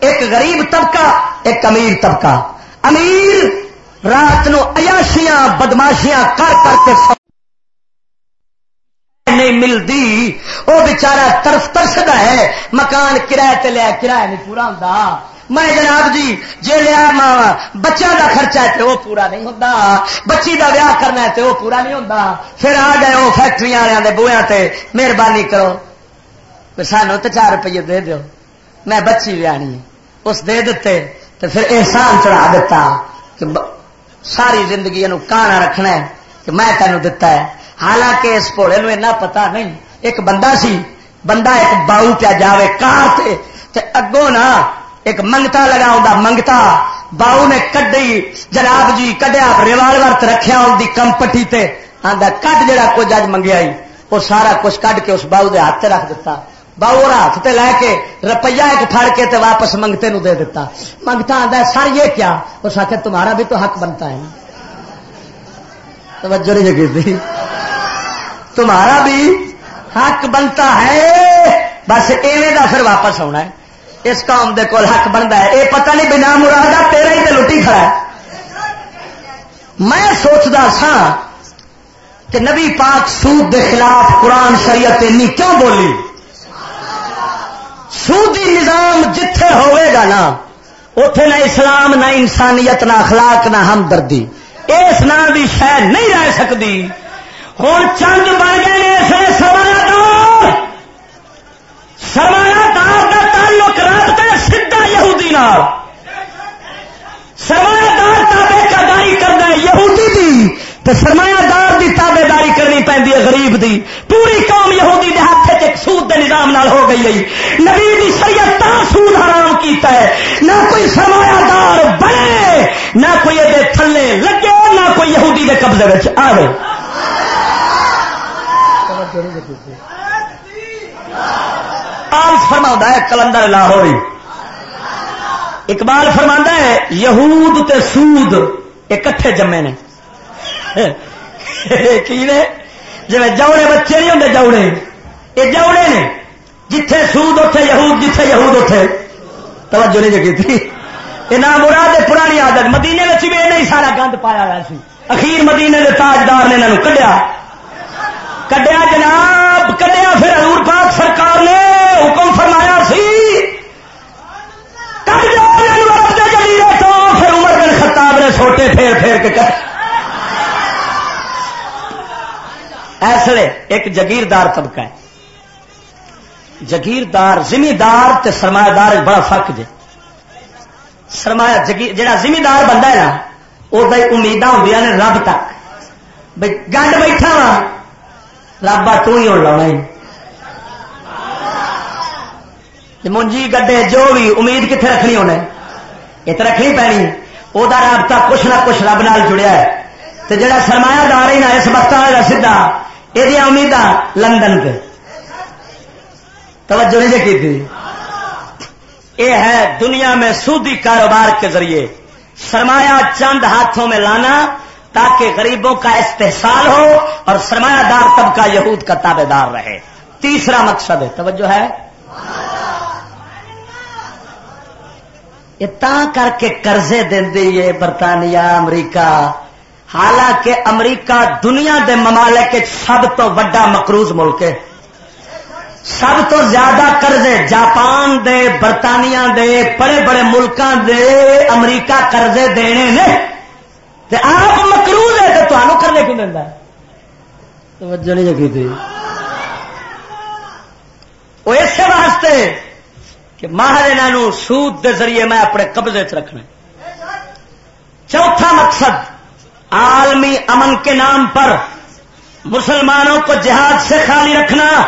ایک غریب طبقہ، ایک امیر طبقہ۔ امیر رات نو عیاشیاں، بدماشیاں کر کر کے نہیں ملتی وہ بچارا ترف ترستا ہے، مکان کرایہ لیا کرایہ نہیں پورا ہوں میں جناب جی جی لیا ماں بچہ دا خرچہ ہے تو وہ پورا نہیں ہوتا بچی دا ویاہ کرنا ہے تو وہ پورا نہیں ہوتا پھر آ گئے وہ فیکٹری والے بویا تے، مہربانی کرو۔ سانو تو چار روپیے دے دو میں بچی ویانی اس دے دیتے تو پھر احسان چڑھا دیتا کہ ساری زندگی یہ کانا رکھنا ہے کہ میں تینوں دتا ہے۔ حالانکہ اس پوڑے نو ایسا پتا نہیں۔ ایک بندہ سی، بندہ ایک باؤ پیا جاوے کار تے اگوں نا ایک منگتا لگا منگتا۔ باؤ نے کڈی جناب جی کڈیا ریوالور رکھا ان کمپٹی تے۔ آدھا کٹ جڑا کچھ اج منگیا وہ سارا کچھ کڈ کے اس باؤ دے ہاتھ رکھ دیتا باؤ ہاتھ تے لے کے روپیہ ایک پھڑ کے تے واپس منگتے نو دے دیتا منگتا آدھا سر یہ کیا؟ اس آخر تمہارا بھی تو حق بنتا ہے توجہ نہیں جگی تمہارا بھی حق بنتا ہے۔ بس ایویں دا پھر واپس آنا ہے۔ اس قوم دے کول حق بنتا ہے۔ یہ پتہ نہیں بنا مراد تیرا ہی تو لٹی کھڑا ہے۔ میں سوچتا سا کہ نبی پاک سود دے خلاف قرآن شریعت اینی کیوں بولی؟ سودی نظام جتھے ہوئے گا نا اتے نہ اسلام، نہ انسانیت، نہ اخلاق، نہ ہمدردی۔ اس نام کی شہ نہیں رہ سکتی ہوں چند بن گئے سرمایہ دار۔ سرمایہ دار تعلق رابطہ سیدا یہودی نال۔ سرمایہ دار تابے کا داری کرنا یہودی دی تو سرمایہ دار دی تابے داری کرنی پی غریب دی۔ پوری قوم یہودی دے ہاتھ ایک سود دے نظام نال ہو گئی ہے۔ نبی دی شریعت تا سود حرام کیتا ہے۔ نہ کوئی سرمایہ دار بنے، نہ کوئی یہ تھلے لگے، نہ کوئی یہودی دے قبضے آئے اقبال فرما ہے کلندر لاہوری۔ اقبال فرما ہے یہود تے سود اکٹھے جمے نے۔ کی نے؟ جی جوڑے بچے نہیں ہوں جوڑے، یہ جوڑے نے۔ جتھے سود اٹھے یہود، جتھے یہود اٹھے توجہ نہیں جگی تھی۔ یہ نام مراد پرانی عادت۔ مدینے میں بھی نہیں سارا گند پایا ہوا سی۔ اخیر مدینے کے تاجدار نے انہوں کڈیا۔ کڈیا جناب، کڈیا پھر حضور پاک سرکار نے۔ حکم فرمایا سی کٹ جاؤ تو، پھر عمر بن خطاب نے سوٹے پھیر پھیر کے کر ایسے ایک جگیردار طبقہ ہے۔ جگیردار، زمیندار تے سرمایہ دار بڑا فرق جے۔ سرمایہ جڑا زمیندار بندہ ہے نا وہ امیداں ہوں نے رب تک۔ بھائی گنڈ بیٹھا وا رابا تو ہی لاؤنا منجی گڈے جو بھی امید کتنے رکھنی ہونا یہ تو رکھنی پینی۔ وہ رابطہ کچھ نہ کچھ رب نال جڑیا ہے۔ تو جڑا سرمایہ دار ہی نہ اس وقت والا سیدا یہ امید لندن پہ۔ توجہ نہیں کی تھی؟ یہ ہے دنیا میں سودی کاروبار کے ذریعے۔ سرمایہ چند ہاتھوں میں لانا تاکہ غریبوں کا استحصال ہو اور سرمایہ دار طبقہ یہود کا تابے دار رہے۔ تیسرا مقصد ہے، توجہ ہے۔ تا کر کے قرضے دے برطانیہ، امریکہ، حالانکہ امریکہ دنیا دے ممالک سب تو وڈا مقروض ملک ہے۔ سب تو زیادہ قرضے جاپان دے، برطانیہ دے، بڑے بڑے ملکوں دے امریکہ قرضے دینے نے۔ تے آپ مکروز ہے تو تمہیں کرنے کیوں دینا توجہ نہیں جگی تھی۔ وہ اس واسطے کہ ماہر انہوں سود دے ذریعے میں اپنے قبضے چ رکھنا چوتھا مقصد، عالمی امن کے نام پر مسلمانوں کو جہاد سے خالی رکھنا،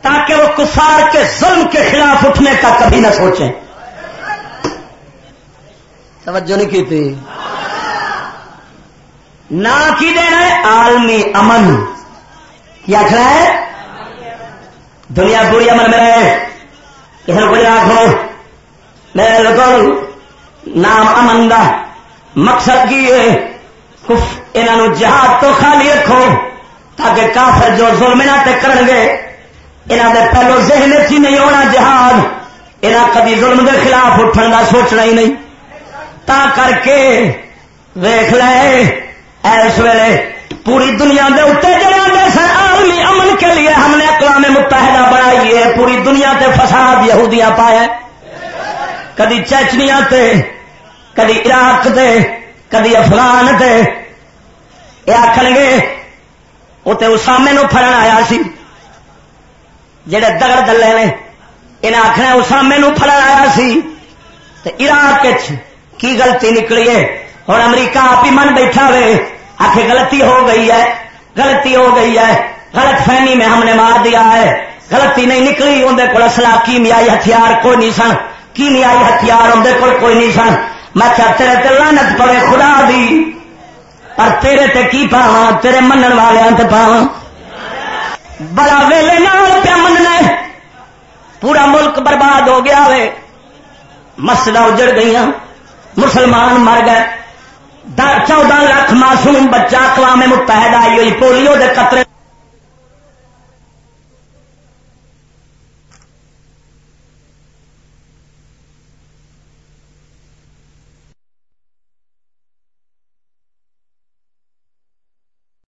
تاکہ وہ کفار کے ظلم کے خلاف اٹھنے کا کبھی نہ سوچیں۔ توجہ نہیں کی تھی؟ نہ کی دینا ہے؟ عالمی امن۔ کیا آخر ہے؟ دنیا پوری امن میں رہے۔ کسی کو آخو میرے کو نام امن دا مقصد کی ہے۔ انہوں جہاد تو خالی رکھو، تاکہ کافر جو ظلم نہ کرن گے، انہوں دے پہلو ذہن چ نہیں ہونا جہاد۔ یہاں کبھی ظلم دے خلاف اٹھن کا سوچنا ہی نہیں۔ تا کر کے ویخ لے اس ویلے پوری دنیا دے اتنے جڑے سن عالمی امن کے لیے ہم نے اقوام متحدہ بنائی ہے، پوری دنیا تے فساد یہودیاں پایا کدی چیچنیا تے، کدی عراق تے کدی افغان تے یہ آخ گے وہ تو اسامے نو فرن آیا سی۔ جڑے دگڑ دلے نے انہیں آخنا اسامے نو فرن آیا سی۔ تو عراق کی غلطی نکلی ہے؟ اور امریکہ آپ ہی من بیٹھا ہوئے آخ غلطی ہو گئی ہے، غلطی ہو گئی ہے۔ غلط فہمی میں ہم نے مار دیا ہے۔ غلطی نہیں نکلی اندر کو اصلا کیمیائی ہتھیار کوئی نہیں سن۔ کیمیائی ہتھیار اندر کو کوئی نہیں سن۔ میں کیا تیرے تے لانت پڑے خدا دی۔ اور تیرے تے کی پاوا تیرے منن والے تے پاوا بڑا ویلے نال پیا مننا پورا ملک برباد ہو گیا وے۔ مسجد اجڑ گئی مسلمان مر گئے۔ چودہ لاکھ معصوم بچہ اقوام متحدہ آئی ہوئی، پولیو دے قطرے